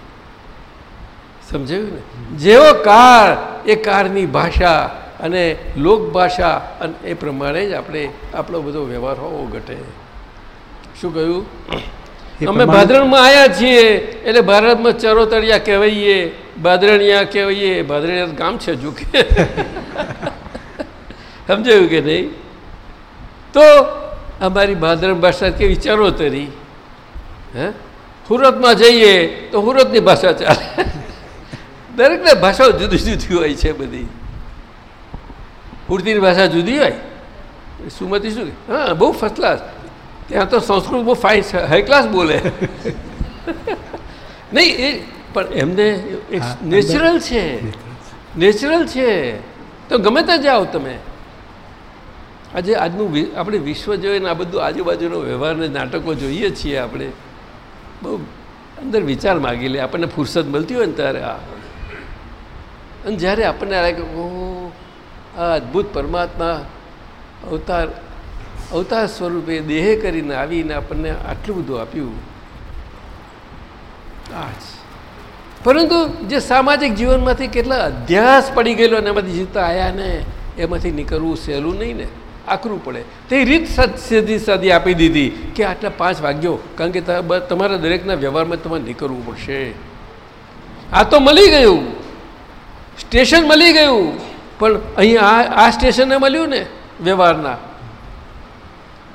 સમજાયું ને? જેવો કાર એ કારની ભાષા અને લોક ભાષા અને એ પ્રમાણે જ આપણે આપણો બધો વ્યવહાર હોવો ઘટે. શું કહ્યું? અમે ભાદરણમાં આવ્યા છીએ એટલે ભારતમાં ચરોતરિયા કહેવાઈએ ભાદરણિયા કહેવાઈએ ભાદરણિયા ગામ છે જો કે. સમજાયું કે નહીં? તો અમારી ભાદરણ ભાષા કેવી ચરોતરી? હે? સુરતમાં જઈએ તો સુરતની ભાષા ચાલે. દરેકને ભાષાઓ જુદી જુદી હોય છે બધી. કુર્તીની ભાષા જુદી હોય? સુમતી શું હા બહુ ફર્સ્ટ ક્લાસ ત્યાં તો સંસ્કૃત બહુ ફાઇન હાઈ ક્લાસ બોલે. નહીં એ પણ એમને નેચરલ છે. નેચરલ છે. તો ગમે ત્યાં જાઓ તમે. આજે આજનું આપણે વિશ્વ જોઈએ ને આ બધું આજુબાજુનો વ્યવહાર ને નાટકો જોઈએ છીએ આપણે. બહુ અંદર વિચાર માગી લે. આપણને ફુરસદ મળતી હોય ને ત્યારે આ અને જ્યારે આપણને લાગે ઓ આ અદ્ભુત પરમાત્મા અવતાર અવતાર સ્વરૂપે દેહે કરીને આવીને આપણને આટલું બધું આપ્યું. આ પરંતુ જે સામાજિક જીવનમાંથી કેટલા અધ્યાસ પડી ગયેલો અને એમાંથી જીવતા આવ્યા ને એમાંથી નીકળવું સહેલું નહીં ને, આકરું પડે. તે રીત સીધી સાદી આપી દીધી કે આટલા પાંચ વાગ્યો, કારણ કે તમારા દરેકના વ્યવહારમાં તમારે નીકળવું પડશે. આ તો મળી ગયું. સ્ટેશન મળી ગયું. પણ અહીંયા આ આ સ્ટેશને મળ્યું ને વ્યવહારના.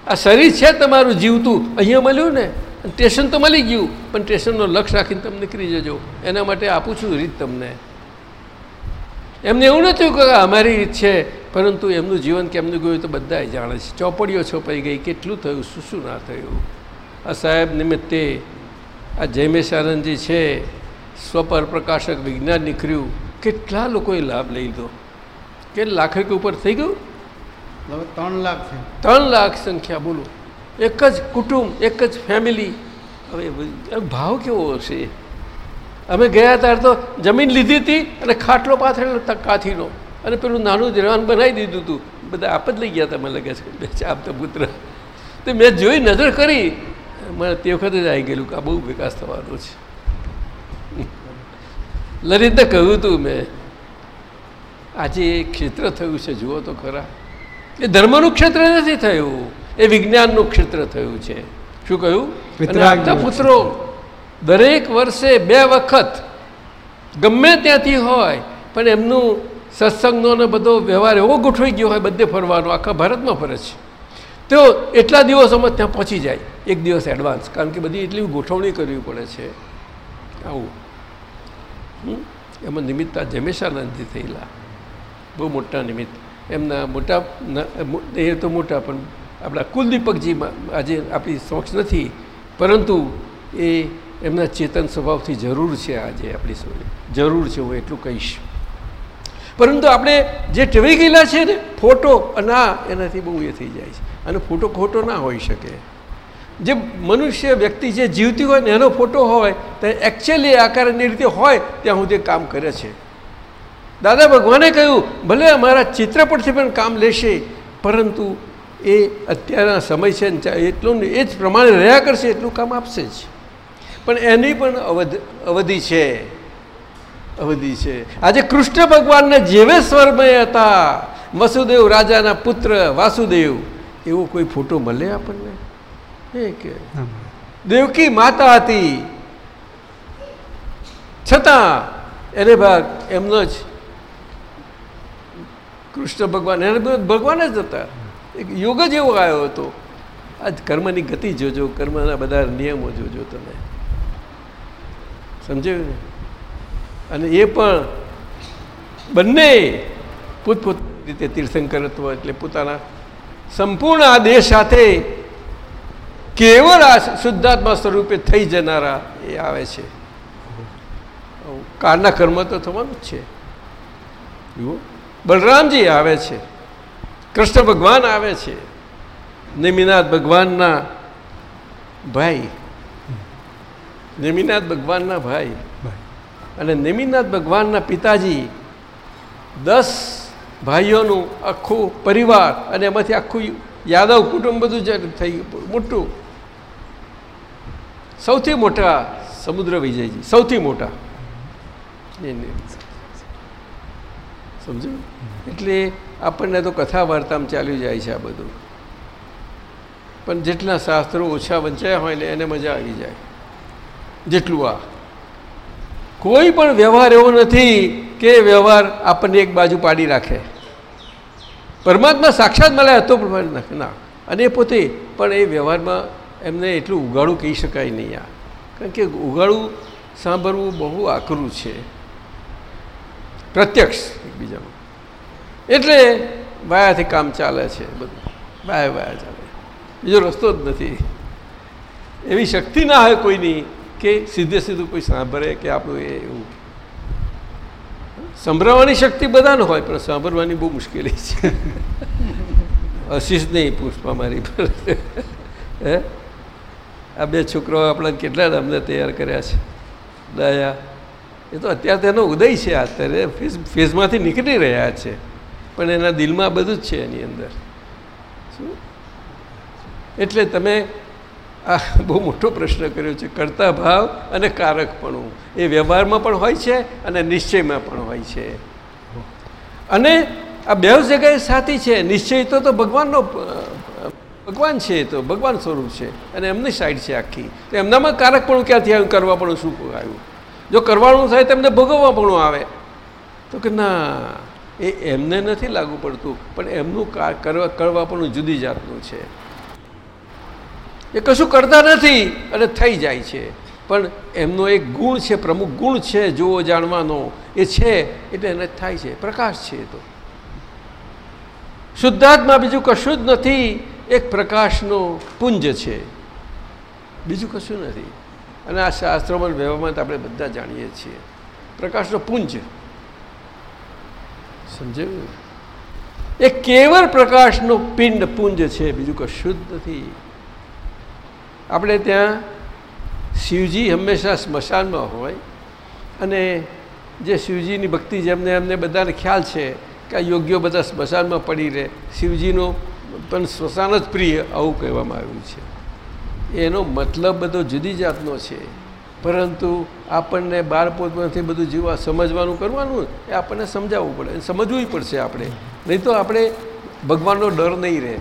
આ શરીર છે તમારું જીવતું, અહીંયા મળ્યું ને. સ્ટેશન તો મળી ગયું, પણ સ્ટેશનનો લક્ષ રાખીને તમે નીકળી જજો. એના માટે આપું છું રીત તમને. એમને એવું નથી કે અમારી રીત છે, પરંતુ એમનું જીવન કેમનું ગયું તો બધા જાણે છે. ચોપડીઓ છોપાઈ ગઈ, કેટલું થયું, શું શું ના થયું? આ સાહેબ નિમિત્તે આ જયમેશ આનંદજી છે સ્વપર પ્રકાશક વિજ્ઞાન નીકળ્યું. કેટલા લોકોએ લાભ લઈ લીધો? કે લાખ કે ઉપર થઈ ગયું? હવે ત્રણ લાખ છે. ત્રણ લાખ સંખ્યા બોલો. એક જ કુટુંબ એક જ ફેમિલી હવે ભાવ કેવો હશે? અમે ગયા ત્યારે તો જમીન લીધી હતી અને ખાટલો પાથરેલો કાથીનો અને પેલું નાનું જવાન બનાવી દીધું હતું બધા આપ જ લઈ ગયા તમે મને લાગે છે. બે ચાપ તો પુત્ર. તો મેં જોઈ નજર કરી. મને તે વખતે જ આવી ગયેલું કે આ બહુ વિકાસ થવાનો છે. લલિતે કહ્યું હતું મેં આજે એ ક્ષેત્ર થયું છે જુઓ તો ખરા. એ ધર્મનું ક્ષેત્ર નથી થયું એ વિજ્ઞાનનું ક્ષેત્ર થયું છે. શું કહ્યું? પુત્રો દરેક વર્ષે બે વખત ગમે ત્યાંથી હોય પણ એમનું સત્સંગનો ને બધો વ્યવહાર એવો ગોઠવાઈ ગયો હોય બધે ફરવાનો આખા ભારતમાં ફરે છે. તેઓ એટલા દિવસોમાં ત્યાં પહોંચી જાય એક દિવસ એડવાન્સ કારણ કે બધી એટલી ગોઠવણી કરવી પડે છે. આવું? એમાં નિમિત્તા જમેશાનંદજી થયેલા. બહુ મોટા નિમિત્ત. એમના મોટા એ તો મોટા, પણ આપણા કુલદીપકજી આજે આપણી સમક્ષ નથી. પરંતુ એ એમના ચેતન સ્વભાવથી જરૂર છે આજે આપણી સૌને જરૂર છે, હું એટલું કહીશ. પરંતુ આપણે જે ટેવાઈ ગયેલા છે ને, ફોટો, અને એનાથી બહુ એ થઈ જાય છે. અને ફોટો ખોટો ના હોઈ શકે. જે મનુષ્ય વ્યક્તિ જે જીવતી હોય ને એનો ફોટો હોય, તો એકચ્યુઅલી આકારની રીતે હોય, ત્યાં હું તે કામ કરે છે. દાદા ભગવાને કહ્યું, ભલે અમારા ચિત્ર પરથી પણ કામ લેશે, પરંતુ એ અત્યારના સમય છે ને એટલું એ જ પ્રમાણે રહ્યા કરશે, એટલું કામ આપશે જ. પણ એની પણ અવધ, અવધિ છે. અવધિ છે. આજે કૃષ્ણ ભગવાનને જેવે સ્વરમય હતા, વસુદેવ રાજાના પુત્ર વાસુદેવ, એવો કોઈ ફોટો મળે આપણને. દેવકી માતા હતી. છતાં એને ભાગ એમનો જ કૃષ્ણ ભગવાન એને બધું ભગવાન જ હતા એક યોગ જ એવો આવ્યો હતો. આજ કર્મની ગતિ જોજો કર્મના બધા નિયમો જોજો તમે. સમજાયું ને? અને એ પણ બંને પોતપોત રીતે તીર્થંકરત્વ એટલે પોતાના સંપૂર્ણ આ દેહ સાથે કેવળ આ શુદ્ધાત્મા સ્વરૂપે થઈ જનારા એ આવે છે. કારના કર્મ તો થવાનું જ છે. જુઓ, બલરામજી આવે છે. કૃષ્ણ ભગવાન આવે છે. નિમિનાથ ભગવાનના ભાઈ. નિમિનાથ ભગવાનના ભાઈ. અને નિમિનાથ ભગવાનના પિતાજી દસ ભાઈઓનું આખું પરિવાર અને એમાંથી આખું યાદવ કુટુંબ બધું જ થઈ મોટું. સૌથી મોટા સમુદ્ર વિજયજી, સૌથી મોટા. સમજો એટલે આપણને તો કથા વાર્તામાં ચાલ્યું જાય છે આ બધું. પણ જેટલા શાસ્ત્રો ઓછા વંચાયા હોય ને એને મજા આવી જાય. જેટલું આ. કોઈ પણ વ્યવહાર એવો નથી કે વ્યવહાર આપણને એક બાજુ પાડી રાખે. પરમાત્મા સાક્ષાત મળ્યા તો ના. અને એ પોતે, પણ એ વ્યવહારમાં એમને એટલું ઉગાડું કહી શકાય નહીં આ. કારણ કે ઉગાડું સાંભળવું બહુ આકરું છે. પ્રત્યક્ષ એકબીજામાં. એટલે વાયાથી કામ ચાલે છે બધું. વાયા વાયા ચાલે. બીજો રસ્તો જ નથી. એવી શક્તિ ના હોય કોઈની કે સીધે સીધું કોઈ સાંભળે કે આપણું એ એવું. સંભળાવવાની શક્તિ બધાને હોય, પણ સાંભળવાની બહુ મુશ્કેલી છે. આશીષ નહીં પુષ્પા મારી પર. હે? આ બે છોકરાઓ આપણા કેટલા અમને તૈયાર કર્યા છે? દયા. એ તો અત્યારે તેનો ઉદય છે અત્યારે. ફેઝ ફેઝમાંથી નીકળી રહ્યા છે. પણ એના દિલમાં બધું જ છે એની અંદર. શું? એટલે તમે આ બહુ મોટો પ્રશ્ન કર્યો છે. કર્તા ભાવ અને કારકપણું. એ વ્યવહારમાં પણ હોય છે અને નિશ્ચયમાં પણ હોય છે. અને આ બે જગ્યાએ સાથી છે. નિશ્ચય તો ભગવાનનો ભગવાન છે તો ભગવાન સ્વરૂપ છે. અને એમની સાઈડ છે આખી. તો એમનામાં કારકપણું ક્યાંથી આવ્યું? કરવા પણ શું આવ્યું? જો કરવાનું થાય તો એમને ભોગવવા પણ આવે. તો કે ના, એ એમને નથી લાગુ પડતું, પણ એમનું કરવા કરવા પણ જુદી જાતનું છે. એ કશું કરતા નથી અને થઈ જાય છે. પણ એમનો એક ગુણ છે, પ્રમુખ ગુણ છે જોવો જાણવાનો. એ છે, એટલે એને થાય છે. પ્રકાશ છે એ તો. શુદ્ધાત્મા બીજું કશું જ નથી. એક પ્રકાશનો પુંજ છે. બીજું કશું નથી. અને આ શાસ્ત્રોમાં વ્યવહારમાં આપણે બધા જાણીએ છીએ. પ્રકાશનો પુંજ. સમજાયું? એ કેવળ પ્રકાશનો પિંડ પુંજ છે, બીજું કશું જ નથી. આપણે ત્યાં શિવજી હંમેશા સ્મશાનમાં હોય અને જે શિવજીની ભક્તિ જેમને એમને બધાને ખ્યાલ છે કે યોગ્યો બધા સ્મશાનમાં પડી રહે, શિવજીનો પણ સ્મશાન જ પ્રિય, આવું કહેવામાં આવ્યું છે. એનો મતલબ બધો જુદી જાતનો છે. પરંતુ આપણને બાર પોતમાંથી બધું જીવવા સમજવાનું કરવાનું એ આપણને સમજાવવું પડે. સમજવું પડશે આપણે. નહીં તો આપણે ભગવાનનો ડર નહીં રહે.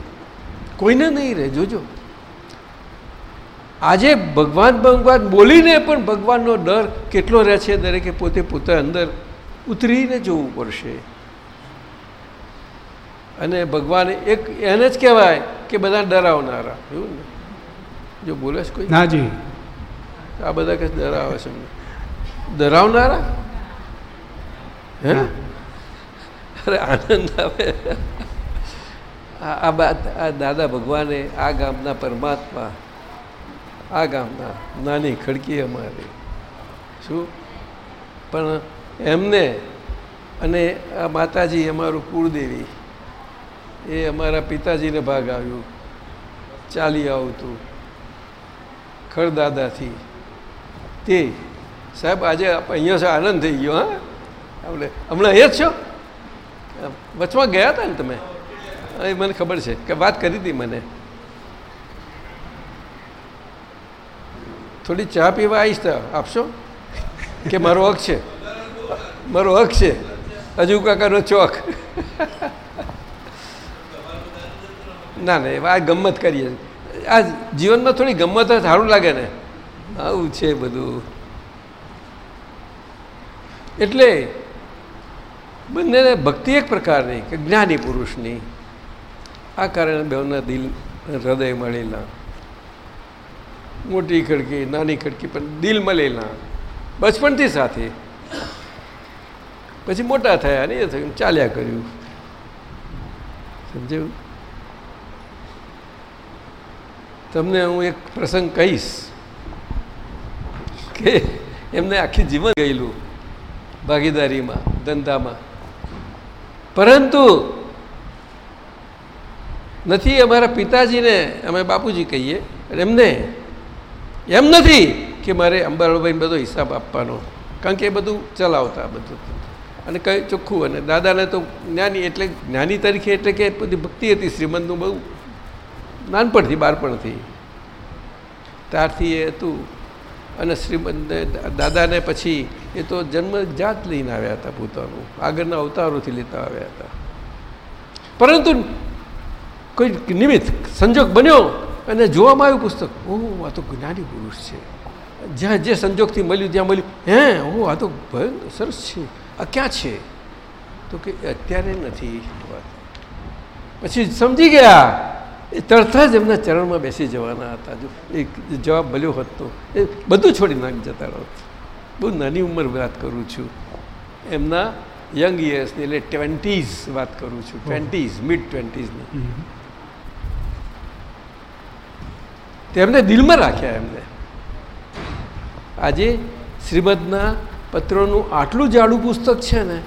કોઈને નહીં રહે. જોજો. આજે ભગવાન ભગવાન બોલીને પણ ભગવાનનો ડર કેટલો રહે છે? દરેકે પોતે પોતે અંદર ઉતરીને જોવું પડશે. અને ભગવાન એક એને જ કહેવાય કે બધા ડરાવનારા. એવું ને? જો બોલે છે કોઈ? નાજી આ બધા કંઈ ડરાવે છે. ડરાવનારા? હે? અરે આનંદ આવે. આ આ દાદા ભગવાને આ ગામના પરમાત્મા આ ગામના નાની ખડકી અમારી. શું? પણ એમને અને આ માતાજી અમારું કુળદેવી. એ અમારા પિતાજીને ભાગ આવ્યું. ચાલી આવતું. ખરદાદાથી તે, સાહેબ, આજે અહીંયા આનંદ થઈ ગયો, હા? આપણે હમણાં અહીંયા જ છો? વચમાં ગયા હતા ને તમે? એ મને ખબર છે, કે વાત કરી હતી મને. થોડી ચા પીવા આવીશ તો આપશો કે મારો હક છે? મારો હક છે? હજુ કાકાનો ચોક. ના ના આ ગમત કરીએ. આ જીવનમાં થોડી ગમત સારું લાગે ને. આવું છે બધું. એટલે બંનેને ભક્તિ એક પ્રકારની કે જ્ઞાની પુરુષની. આ કારણે બેઉના દિલ હૃદય મળેલા. મોટી ખડકી, નાની ખડકી, પણ દિલ મળેલા. બચપણથી સાથે. પછી મોટા થયા ને, એ થયું ચાલ્યા કર્યું. સમજાયું? તમને હું એક પ્રસંગ કહીશ કે એમને આખી જીવન ગયેલું ભાગીદારીમાં, ધંધામાં. પરંતુ નથી અમારા પિતાજીને અમે બાપુજી કહીએ એમને એમ નથી કે મારે અંબાળુભાઈને બધો હિસાબ આપવાનો, કારણ કે એ બધું ચલાવતા, બધું. અને કઈ ચોખ્ખું અને દાદાને તો જ્ઞાની એટલે, જ્ઞાની તરીકે એટલે કે બધી ભક્તિ હતી, શ્રીમંતનું બહુ નાનપણથી, બાળપણથી. ત્યારથી એ હતું. અને શ્રીમદ દાદાને પછી એ તો જન્મ જાત લઈને આવ્યા હતા પોતાનું. આગળના અવતારોથી લેતા આવ્યા હતા. પરંતુ કોઈ નિમિત્ત સંજોગ બન્યો અને જોવામાં આવ્યું પુસ્તક, ઓહ, આ તો જ્ઞાની પુરુષ છે. જ્યાં જે સંજોગથી મળ્યું, ત્યાં મળ્યું. હે, ઓહ, આ તો ભયંકર સરસ છે. આ ક્યાં છે? તો કે, અત્યારે નથી. વાત. પછી સમજી ગયા. એ તરત જ એમના ચરણમાં બેસી જવાના હતા. જો એ જવાબ મળ્યો હોત તો. એ બધું છોડી નાખી જતા રહો. બહુ નાની ઉંમર વાત કરું છું. એમના યંગ યર્સની એટલે ટ્વેન્ટીઝ વાત કરું છું. ટ્વેન્ટીઝ મિડ ટ્વેન્ટીઝની તેમને દિલમાં રાખ્યા એમને. આજે શ્રીમદના પત્રોનું આટલું જાડું પુસ્તક છે ને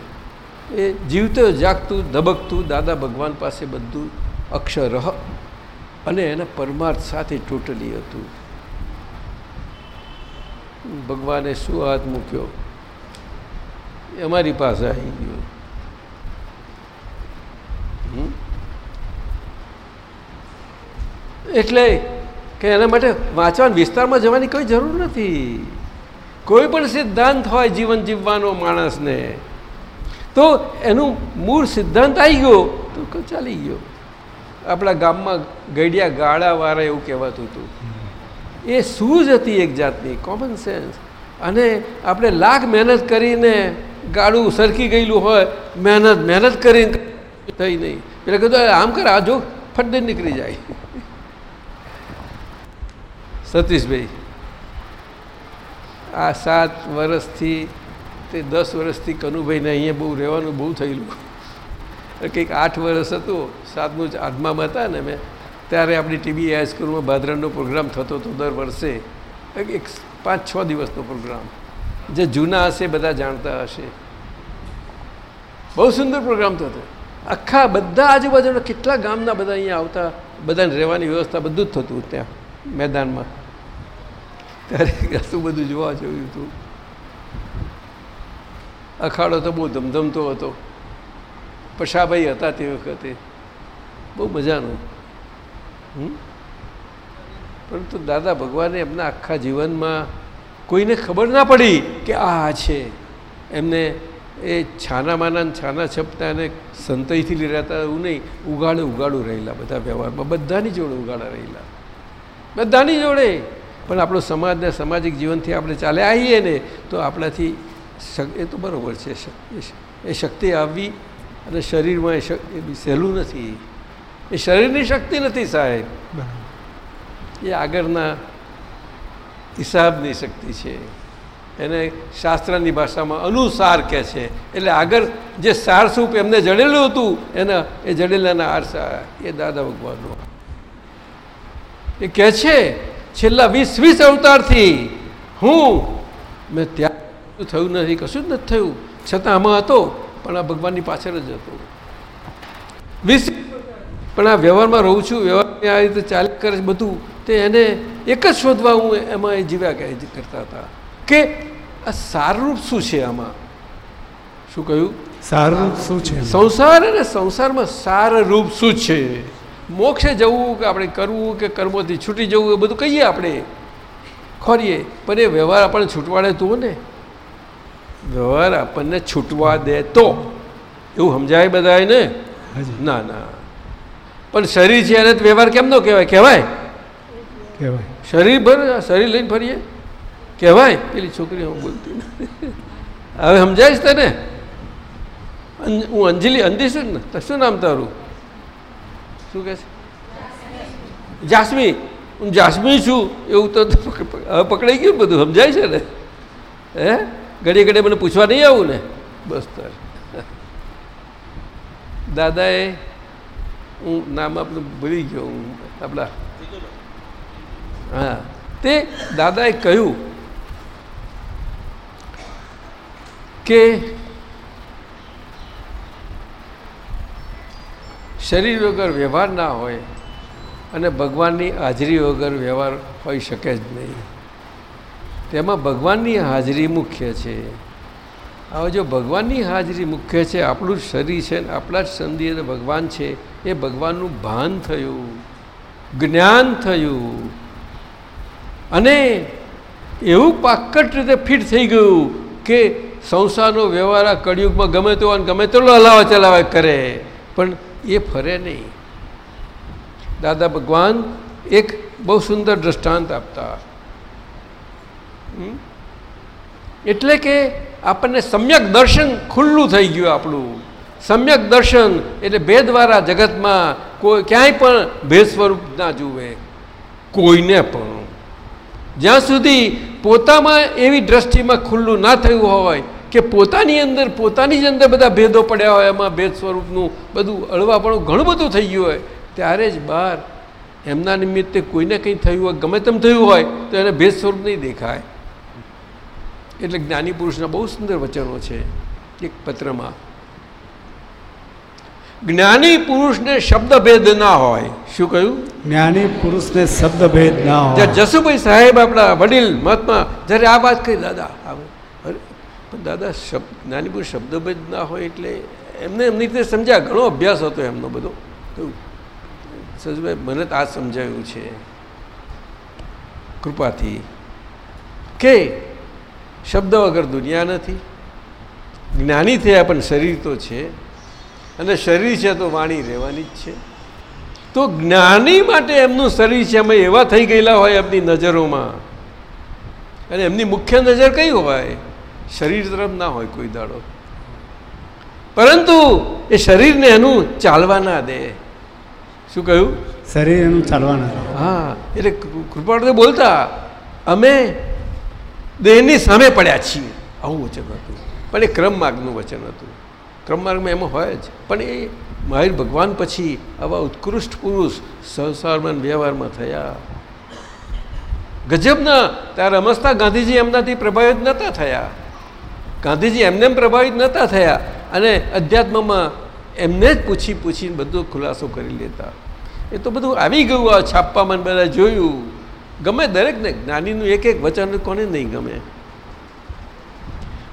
એ જીવતું જાગતું ધબકતું દાદા ભગવાન પાસે બધું અક્ષર અને એના પરમાર્થ સાથે ટોટલી હતું. ભગવાને શું હાથ મૂક્યો? અમારી પાસે આવી ગયો? એટલે કે એના માટે વાંચવાના વિસ્તારમાં જવાની કોઈ જરૂર નથી. કોઈ પણ સિદ્ધાંત હોય જીવન જીવવાનો માણસને, તો એનું મૂળ સિદ્ધાંત આવી ગયો, તો ચાલી ગયો. આપણા ગામમાં ગડિયા ગાળાવાળા એવું કહેવાતું હતું. એ સૂઝ હતી એક જાતની કોમન સેન્સ અને આપણે લાખ મહેનત કરીને ગાળું સરકી ગયેલું હોય, મહેનત મહેનત કરીને થઈ નહીં. એટલે કીધું આમ કર, આ જો ફટ નીકળી જાય. સતીશભાઈ, આ સાત વર્ષથી તે દસ વર્ષથી કનુભાઈને અહીંયા બહુ રહેવાનું બહુ થયેલું. કંઈક આઠ વર્ષ હતું, સાતમું જ આઠમામાં હતા ને મેં, ત્યારે આપણી ટીવી હાઈસ્કૂલમાં ભાદરણનો પ્રોગ્રામ થતો હતો દર વર્ષે. એક પાંચ, છ દિવસનો પ્રોગ્રામ. જે જૂના હશે બધા જાણતા હશે. બહુ સુંદર પ્રોગ્રામ થતો. આખા બધા આજુબાજુના કેટલા ગામના બધા અહીંયા આવતા, બધાને રહેવાની વ્યવસ્થા બધું જ થતું ત્યાં, મેદાનમાં. ત્યારે શું બધું જોવા જોયું હતું. અખાડો તો બહુ ધમધમતો હતો. પશાભાઈ હતા તે વખતે. બહુ મજાનું? પરંતુ દાદા ભગવાને એમના આખા જીવનમાં કોઈને ખબર ના પડી કે આ છે. એમને એ છાનામાના છાના છપતા અને સંતઈથી રહેતા એવું નહીં. ઉગાડે ઉગાડું રહેલા બધા વ્યવહારમાં. બધાની જોડે ઉગાડા રહેલા. બધાની જોડે. પણ આપણો સમાજને સામાજિક જીવનથી આપણે ચાલે આવીએ ને, તો આપણાથી એ તો બરાબર છે એ શક્તિ આવવી અને શરીરમાં એ શક્તિ એ બી સહેલું નથી. એ શરીરની શક્તિ નથી સાહેબ. એ આગળના હિસાબની શક્તિ છે. એને શાસ્ત્રની ભાષામાં અનુસાર કહે છે. એટલે આગળ જે સાર સ્વરૂપ એમને જડેલું હતું એના એ જડેલાના આરસા એ દાદા ભગવાનનો. એ કહે છે છેલ્લા વીસ વીસ અવતારથી હું મેં ત્યાં થયું નથી કશું જ નથી થયું. છતાં આમાં હતો પણ આ ભગવાનની પાછળ જ હતો. વીસ પણ આ વ્યવહારમાં રહું છું વ્યવહારની આ રીતે ચાલ કરે છે બધું તે એને એક જ શોધવા હું એમાં એ જીવ્યા કે કરતા હતા. કે આ સારરૂપ શું છે આમાં? શું કહ્યું? સારું શું છે સંસાર અને સંસારમાં સારરૂપ શું છે? મોક્ષે જવું કે આપણે કરવું કે કર્મોથી છૂટી જવું એ બધું કહીએ આપણે. ખોરીએ પણ એ વ્યવહાર આપણને છૂટવાડે તું ને. વ્યવહાર આપણને છૂટવા દે તો. એવું સમજાય બધાય ને ના ના. પણ શરીર છે એને વ્યવહાર કેમ નો કહેવાય? કહેવાય? કહેવાય. શરીર ભર શરીર લઈને ફરીએ? કહેવાય? પેલી છોકરી હું બોલતી હવે સમજાય છે તને? હું અંજલિ અંધી છું ને? શું નામ તારું? શું કહે છે? જાસમી. હું જાસ્મી છું. એવું તો હવે પકડાઈ ગયું બધું? સમજાય છે ને? હે? ઘડીએ ઘડી મને પૂછવા નહીં આવું ને? બસ તાર. દાદાએ, હું નામ આપણું ભૂલી ગયો હું, આપણા. હા, તે દાદાએ કહ્યું કે શરીર વગર વ્યવહાર ના હોય અને ભગવાનની હાજરી વગર વ્યવહાર હોઈ શકે જ નહીં. તેમાં ભગવાનની હાજરી મુખ્ય છે. હવે જો ભગવાનની હાજરી મુખ્ય છે, આપણું જ શરીર છે ને આપણા જ સંધિ અને ભગવાન છે, એ ભગવાનનું ભાન થયું, જ્ઞાન થયું. અને એવું પાકટ રીતે ફિટ થઈ ગયું કે સંસારનો વ્યવહાર આ કળિયુગમાં ગમે તો અને ગમે તેટલો હલાવા ચલાવા કરે, પણ એ ફરે નહીં. દાદા ભગવાન એક બહુ સુંદર દ્રષ્ટાંત આપતા? એટલે કે આપણને સમ્યક દર્શન ખુલ્લું થઈ ગયું આપણું. સમ્યક દર્શન એટલે ભેદવાળા જગતમાં કોઈ ક્યાંય પણ ભેદ સ્વરૂપ ના જુએ. કોઈને પણ. જ્યાં સુધી પોતામાં એવી દ્રષ્ટિમાં ખુલ્લું ના થયું હોય કે પોતાની અંદર, પોતાની જ અંદર બધા ભેદો પડ્યા હોય, એમાં ભેદ સ્વરૂપનું બધું અળવાપણું ઘણું બધું થઈ ગયું હોય, ત્યારે જ બહાર એમના નિમિત્તે કોઈને કંઈ થયું હોય, ગમે તેમ થયું હોય, તો એને ભેદ સ્વરૂપ નહીં દેખાય. એટલે જ્ઞાની પુરુષના બહુ સુંદર વચનો છે એક પત્રમાં. જ્ઞાની પુરુષને શબ્દભેદ ના હોય. શું કહ્યું? જ્ઞાની પુરુષને શબ્દભેદ ના હોય. જસુભાઈ સાહેબ આપણા વડીલ મહાત્મા જ્યારે આ વાત કહી દાદા પણ દાદા શબ્દ જ્ઞાની પુરુષ શબ્દભેદ ના હોય એટલે એમને એમની રીતે સમજ્યા ઘણો અભ્યાસ હતો એમનો બધો. સજુભાઈ મને તો આ સમજાયું છે કૃપાથી કે શબ્દ વગર દુનિયા નથી. જ્ઞાની થયા પણ શરીર તો છે. અને શરીર છે તો વાણી રહેવાની જ છે. તો જ્ઞાની માટે એમનું શરીર છે અમે એવા થઈ ગયેલા હોય એમની નજરોમાં. અને એમની મુખ્ય નજર કઈ હોય? શરીર તરફ ના હોય કોઈ દાડો. પરંતુ એ શરીરને એનું ચાલવા ના દે. શું કહ્યું? શરીર એનું ચાલવાના દે. હા એટલે કૃપાળ બોલતા અમે દેહની સામે પડ્યા છીએ. આવું વચન હતું. પણ એ ક્રમ માર્ગનું વચન હતું. ક્રમ માર્ગમાં એમાં હોય જ. પણ એ મહાવીર ભગવાન પછી આવા ઉત્કૃષ્ટ પુરુષ સંસારમાં વ્યવહારમાં થયા. ગજબના ત્યારે રમસ્તા ગાંધીજી એમનાથી પ્રભાવિત નહોતા થયા. ગાંધીજી એમને એમ પ્રભાવિત નહોતા થયા. અને અધ્યાત્મમાં એમને જ પૂછી પૂછીને બધો ખુલાસો કરી લેતા. એ તો બધું આવી ગયું, આ છાપવામાં બધા જોયું. ગમે દરેકને, જ્ઞાનીનું એક એક વચન કોને નહીં ગમે?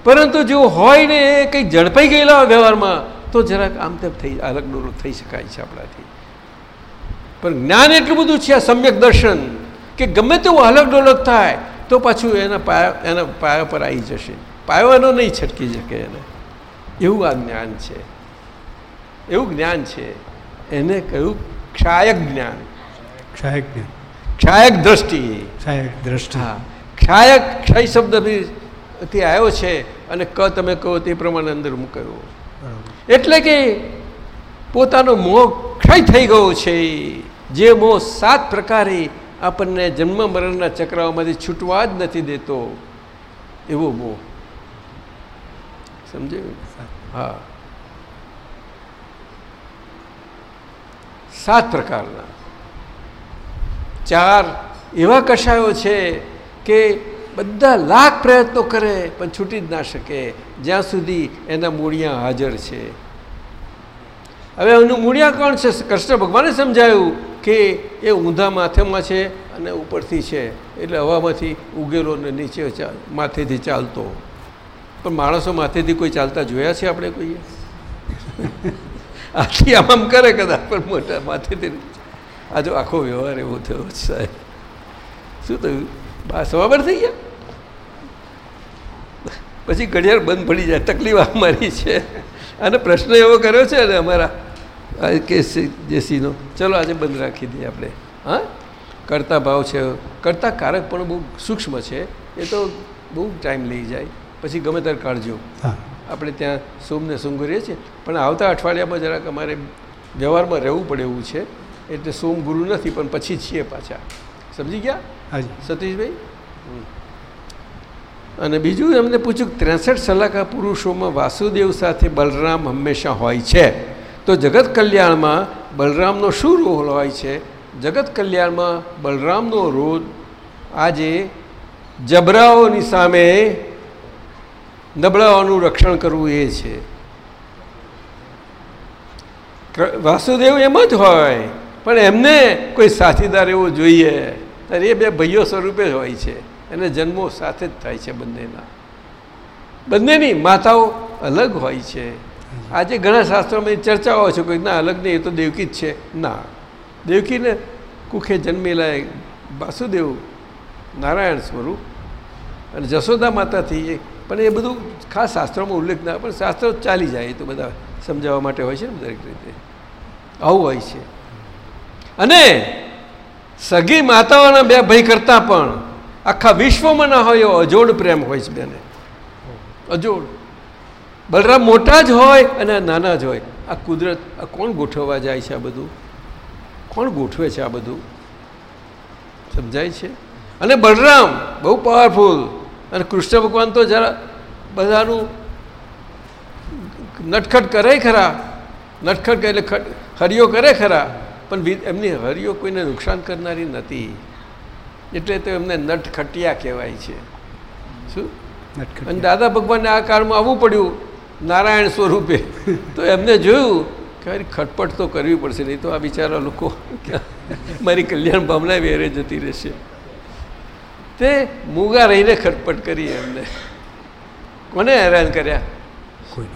પરંતુ જો હોય ને એ કંઈ ઝડપાઈ ગયેલા હોય વ્યવહારમાં, તો જરાક આમ તેમ થઈ અલગ ડોલક થઈ શકાય છે આપણાથી. પણ જ્ઞાન એટલું બધું છે, આ સમ્યક દર્શન, કે ગમે તેવું અલગ ડોલક થાય, તો પાછું એના પાયા એના પાયા પર આવી જશે. પાયો નહીં છટકી શકે એને. એવું આ જ્ઞાન છે. એવું જ્ઞાન છે. એને કહ્યું ક્ષાયક જ્ઞાન. ક્ષાયક જ્ઞાન. ક્ષાયક દ્રષ્ટિ. ક્ષાયક દ્રષ્ટિ. હા. ક્ષાયક ક્ષય શબ્દ બી આવ્યો છે અને ક તમે કહો તે પ્રમાણે અંદર મૂકાયો. એટલે કે પોતાનો મોહ ક્ષય થઈ ગયો છે. જે મોહ સાત પ્રકારે આપણને જન્મ મરણના ચક્રાઓમાંથી છૂટવા જ નથી દેતો એવો મોહ. સમજાયું? હા. સાત પ્રકારના. ચાર એવા કશાયો છે કે બધા લાખ પ્રયત્નો કરે પણ છૂટી જ ના શકે. જ્યાં સુધી એના મૂળિયા હાજર છે. હવે એનું મૂળિયા કોણ છે? કૃષ્ણ ભગવાને સમજાયું કે એ ઊંધા માથેમાં છે અને ઉપરથી છે. એટલે હવામાંથી ઉગેલો ને નીચે માથેથી ચાલતો. પણ માણસો માથેથી કોઈ ચાલતા જોયા છે આપણે કોઈએ? આથી આમ કરે કદાચ, પણ મોટા માથેથી આ જો આખો વ્યવહાર એવો થયો સાહેબ. શું થયું? બસ બરાબર થઈ ગયા? પછી ઘડિયાળ બંધ પડી જાય તકલીફ અમારી છે. અને પ્રશ્ન એવો કર્યો છે ને અમારા કેસ જેસીનો ચલો આજે બંધ રાખી દઈએ આપણે. હા? કરતા ભાવ છે. કરતા કારક પણ બહુ સૂક્ષ્મ છે. એ તો બહુ ટાઈમ લઈ જાય. પછી ગમે ત્યારે કાઢજો. આપણે ત્યાં સોમને સોમ કરીએ છીએ. પણ આવતા અઠવાડિયામાં જરાક અમારે વ્યવહારમાં રહેવું પડે એવું છે. એટલે સોમ ગુરુ નથી પણ પછી છીએ પાછા. સમજી ગયા? હાજી. સતીશભાઈ? અને બીજું એમને પૂછ્યું કે ત્રેસઠ સલાકા પુરુષોમાં વાસુદેવ સાથે બલરામ હંમેશા હોય છે. તો જગત કલ્યાણમાં બલરામનો શું રોલ હોય છે? જગત કલ્યાણમાં બલરામનો રોલ આજે જબરાઓની સામે નબળાઓનું રક્ષણ કરવું એ છે. વાસુદેવ એમ જ હોય. પણ એમને કોઈ સાથીદાર એવો જોઈએ, ત્યારે એ બે ભાઈઓ સ્વરૂપે જ હોય છે. અને જન્મો સાથે જ થાય છે બંનેના. બંનેની માતાઓ અલગ હોય છે. આજે ઘણા શાસ્ત્રોમાં ચર્ચાઓ છે કોઈ ના અલગ નહીં, એ તો દેવકી જ છે. ના. દેવકીને કુખે જન્મેલા વાસુદેવ નારાયણ સ્વરૂપ અને જશોદા માતાથી પણ એ બધું ખાસ શાસ્ત્રોમાં ઉલ્લેખ ના, પણ શાસ્ત્રો ચાલી જાય એ તો બધા સમજાવવા માટે હોય છે ને દરેક રીતે. આવું હોય છે. અને સગી માતાઓના બે ભાઈ કરતાં પણ આખા વિશ્વમાં ના હોય એવો અજોડ પ્રેમ હોય છે બેને. અજોડ. બલરામ મોટા જ હોય અને નાના જ હોય. આ કુદરત, આ કોણ ગોઠવવા જાય છે આ બધું? કોણ ગોઠવે છે આ બધું? સમજાય છે? અને બલરામ બહુ પાવરફુલ અને કૃષ્ણ ભગવાન તો જરા બધાનું નટખટ કરે ખરા. નટખટ એટલે હરિયો કરે ખરા. પણ એમની હરિયો કોઈને નુકસાન કરનારી નથી. એટલે તો એમને નટખટિયા કહેવાય છે. શું? નટખટ અને દાદા ભગવાનને આ કાળમાં આવવું પડ્યું નારાયણ સ્વરૂપે. તો એમને જોયું કે ખટપટ તો કરવી પડશે નહીં તો આ બિચારા લોકો મારી કલ્યાણ ભાવના વેરે જતી રહેશે. તે મૂગા રહીને ખટપટ કરી એમને. કોને હેરાન કર્યા?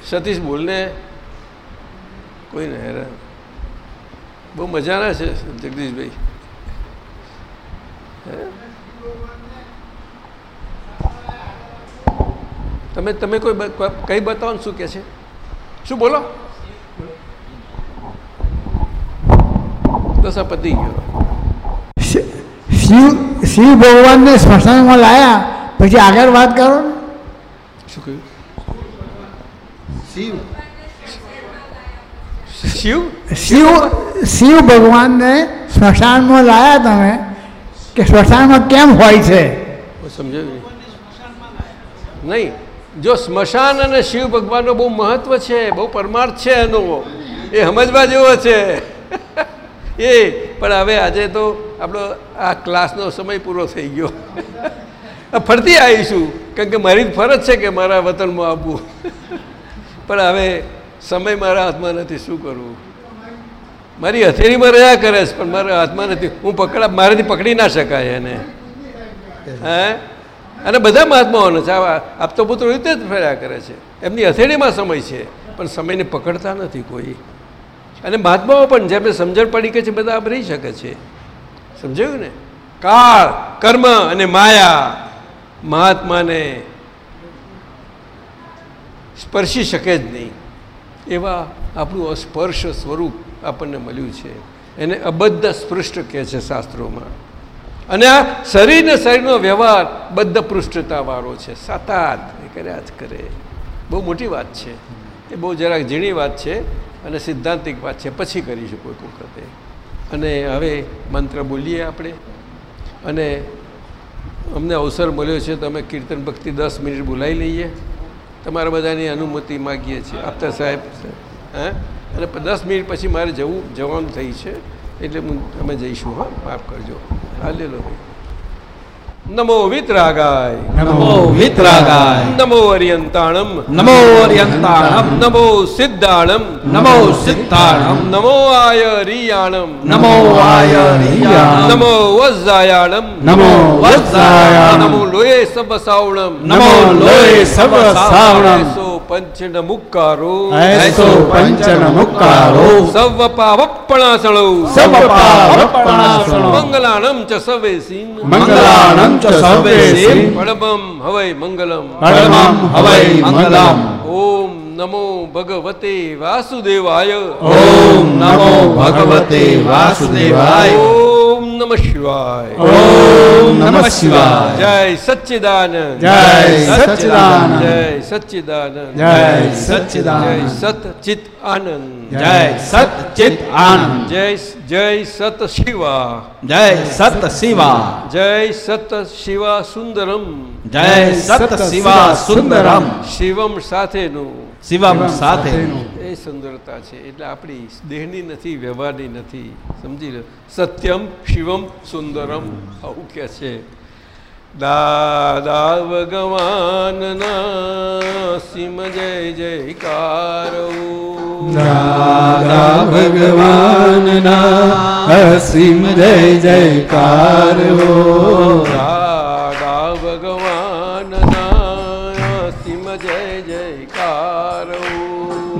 સતીશ બોલને? કોઈને હેરાન? બહુ મજાના છે જગદીશભાઈ. હે? તમે તમે કોઈ કઈ બતાવો ને શું કે છે? શું બોલો? દશા પતી ગયો શિવ શિવ ભગવાનને સ્મશાનમાં લાયા પછી આગળ વાત કરો ને. શું કહ્યું? શિવ. શિવ? શિવ શિવ ભગવાનને સ્મશાનમાં લાયા તમે કે સ્મશાનમાં કેમ હોય છે? સમજાયું નહીં. જો સ્મશાન અને શિવ ભગવાનનો બહુ મહત્વ છે બહુ પરમાર્થ છે એનો એ સમજવા જેવો છે. એ પણ હવે આજે તો આપણો આ ક્લાસનો સમય પૂરો થઈ ગયો. ફરતી આવીશું કારણ કે મારી જ ફરજ છે કે મારા વતનમાં આવવું. પણ હવે સમય મારા હાથમાં નથી, શું કરવું મારી હથેળીમાં રહ્યા કરે છે, પણ મારા હાથમાં નથી. હું પકડા, મારાથી પકડી ના શકાય એને. હે? અને બધા મહાત્માઓને છે આપતો પુત્રો રીતે જ ફર્યા કરે છે. એમની હથેળીમાં સમય છે, પણ સમયને પકડતા નથી કોઈ. અને મહાત્માઓ પણ જેમને સમજણ પડી કે છે, બધા આમ રહી શકે છે. સમજાયું ને? કાળ, કર્મ અને માયા મહાત્માને સ્પર્શી શકે જ નહીં. એવા આપણું અસ્પર્શ સ્વરૂપ આપણને મળ્યું છે. એને અબદ્ધ સ્પૃષ્ટ કહે છે શાસ્ત્રોમાં. અને આ શરીર ને શરીરનો વ્યવહાર બદ્ધ પૃષ્ઠતાવાળો છે. સાતાત એ કર્યા જ કરે. બહુ મોટી વાત છે. એ બહુ જરાક ઝીણી વાત છે અને સિદ્ધાંતિક વાત છે. પછી કરીશું કોઈક વખતે. અને હવે મંત્ર બોલીએ આપણે. અને અમને અવસર મળ્યો છે તો અમે કીર્તન ભક્તિ દસ મિનિટ બોલાવી લઈએ. તમારા બધાની અનુમતિ માગીએ છીએ. આપતા સાહેબ, હા? અને દસ મિનિટ પછી મારે જવું, જવાનું થઈ છે. એટલે હું, અમે જઈશું, હા? માફ કરજો. હા લે લો. ભાઈ નમો વિતરાગાય નમો વિતરાગાય નમો અરિયંતાણમ નમો અર્યંતાણમ નમો સિદ્ધાણમ નમો સિદ્ધાણમ નમો આય રિયાણમ નમો આય રિયાણમ નમો વજ્જાયાણમ નમો વજ્જાયાણમ નમો લોયે સબસાવણમ નમો લોય સર્વ સાવણમ એસો પંચન મુક્કારો એસો પંચન મુક્કારો સવ પાવપણાસણો સવપાવપણાસણો મંગલાણમ ચ સવેસીન મંગલાણમ ચ સર્વેસી પડમમ હવૈ મંગલમ. પરમં હવૈ મંગલમ. ઓમ નમો ભગવતે વાસુદેવાય. ઓમ નમો ભગવતે વાસુદેવાય. ઓમ નમ શિવાય. ઓમ નમ શિવાય. જય સચ્ચિદાનંદ. જય સચ્ચિદાનંદ. જય સચ્ચિદાનંદ. જય સચ્ચિદાનંદ. જય સતચિત આનંદ. જય સચ્ચિત આનંદ. જય જય સત શિવા. જય સત શિવા. જય સત શિવા સુંદરમ. જય સત શિવા સુંદરમ. શિવમ સાથેનું. શિવમ સાથેનું. એ સુંદરતા છે એટલે આપણી દેહની નથી વ્યવહારની નથી. સમજી લો. સત્યમ શિવમ સુંદરમ. આવું કે છે. દાદા ભગવાનના સિમ જય જયકાર દાદા ભગવાનના અસીમ જય જયકાર હો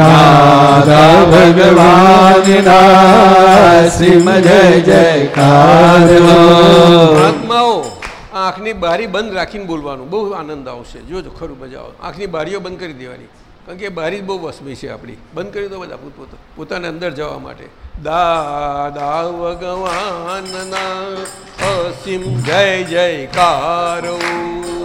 દાદા ભગવાનના અસીમ જય જયકારો આત્માઓ આંખની બારી બંધ રાખીને બોલવાનું. બહુ આનંદ આવશે. જોજો, ખરું મજા આવે. આંખની બારીઓ બંધ કરી દેવાની. કારણ કે બારી બહુ વસમી છે આપણી. બંધ કરી દો બધા પોત પોતાને અંદર જવા માટે. દાદા ભગવાનના અસીમ જય જયકારો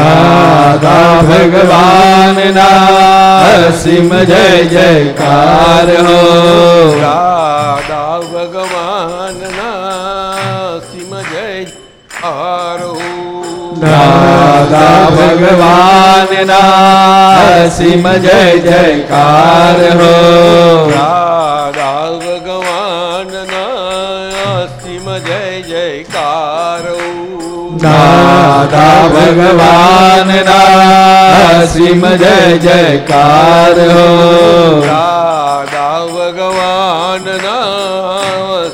દાદા ભગવાનના અસીમ જય જયકાર હો. દાદા ભગવાનના સિમ જય જયકારો દાદા ભગવાનના અસીમ જય જયકાર હો. દાદા દાદા ભગવાનના અસીમ જય જયકાર હો. દાદા ભગવાનના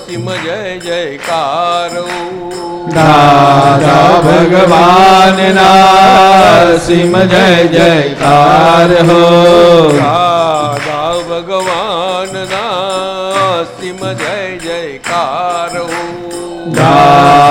સિમ જય જયકાર દાદા ભગવાનના અસીમ જય જયકાર હો. દાદા ભગવાનના સિમ જય જયકારો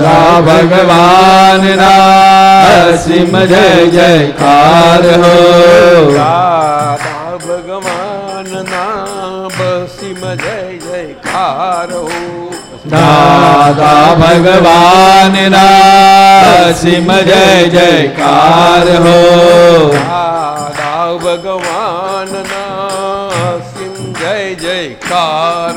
દાદા ભગવાનના અસીમ જય જયકાર હો દાદા ભગવાનના બસીમ જય જયકાર દાદા ભગવાનના અસીમ જય જયકાર હો દાદા ભગવાનના અસીમ જય જયકાર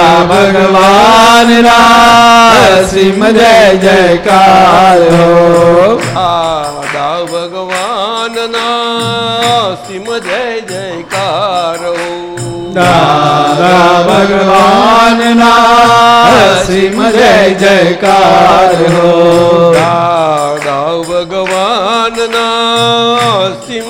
દાદા ભગવાનના અસીમ જય જયકાર. હો દાદા ભગવાનના અસીમ જય જયકાર. દાદા ભગવાનના અસીમ જય જયકાર. હો દાદા ભગવાનના અસીમ જય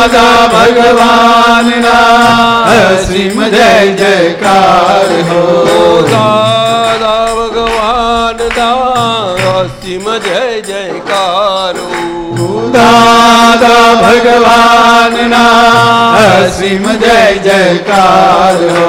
દાદા ભગવાનના અસીમ જય જયકાર હો રાધા ભગવાનના અસીમ જય જયકાર દાદા ભગવાનના અસીમ જય જયકાર હો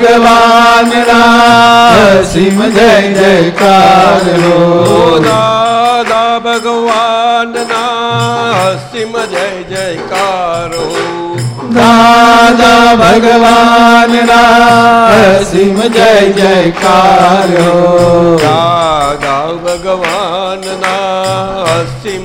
દાદા ભગવાનના સિમ જય જયકાર દાદા ભગવાનના અસીમ જય જયકાર દાદા ભગવાન સિમ જય જયકાર દાદા ભગવાનના અસીમ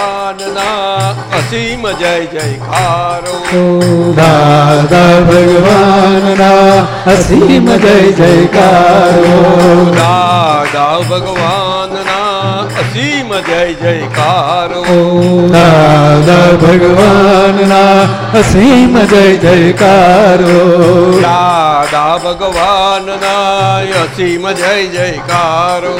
અસીમ જય જયકારો. દાદા ભગવાનના અસીમ જય જયકાર. હો દાદા ભગવાનના અસીમ જય જયકારો. દાદા ભગવાનના અસીમ જય જયકાર. હો દાદા ભગવાનના અસીમ જય જયકારો.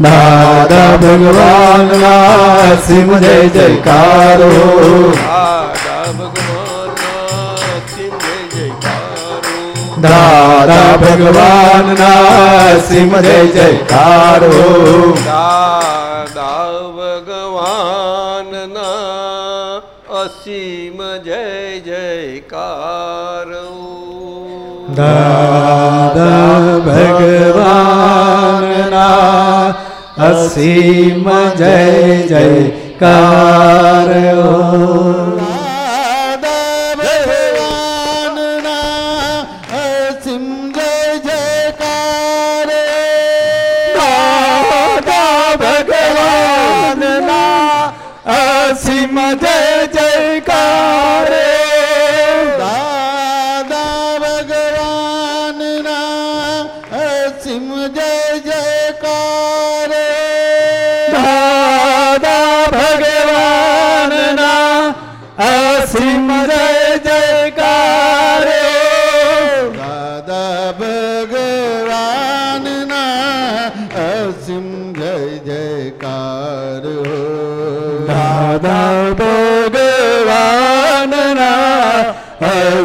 દાદા ભગવાનના સિંહ જય જયકારો. દાદા ભગવાનના સિંહ જય જયકારો. દાદા ભગવાનના અસીમ જય જયકાર. દાદા ભગવાનના અસીમ જય જય જયકાર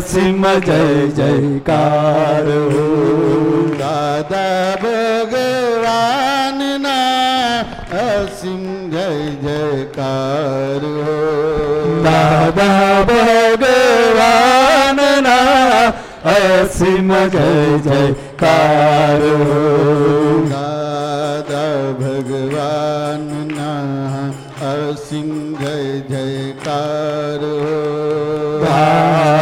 અસીમ જય જયકાર દાદા ભગવાનના અસિંહ જય જયકાર દાદા ભગવાનના અસિંહ જય જયકાર દાદા ભગવાન અસિંહ જય જયકાર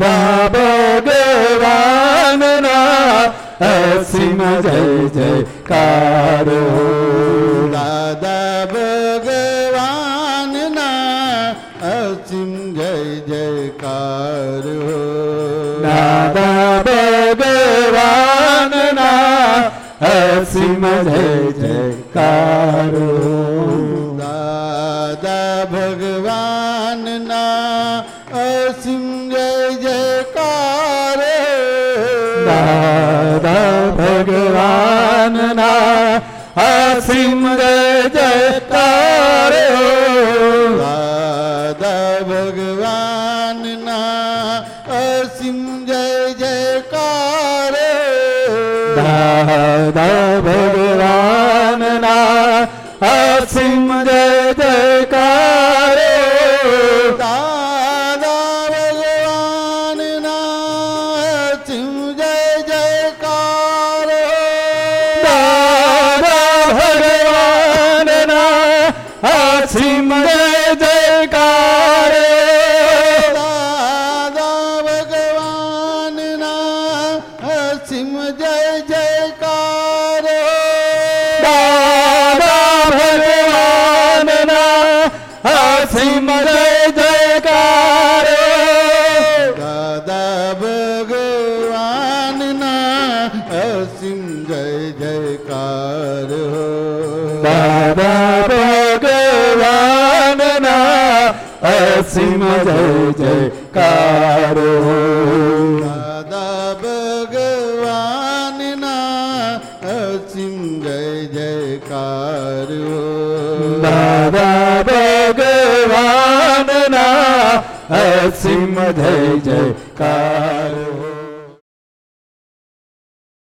દાદા ભગવાનના અસીમ જય જયકાર. દાદા ભગવાનના અસીમ જય જયકાર. દાદા ભગવાનના અસીમ જય જયકાર. દાદા ભગવાનના જય જયકાર દાદા ભગવાનના અસીમ જય જયકાર દાદા ભગવાનના અસીમ જય જયકાર અસીમ જય જયકાર દાદા ભગવાનના અસીમ જય જયકાર દાદા ભગવાનના અસીમ જય જયકાર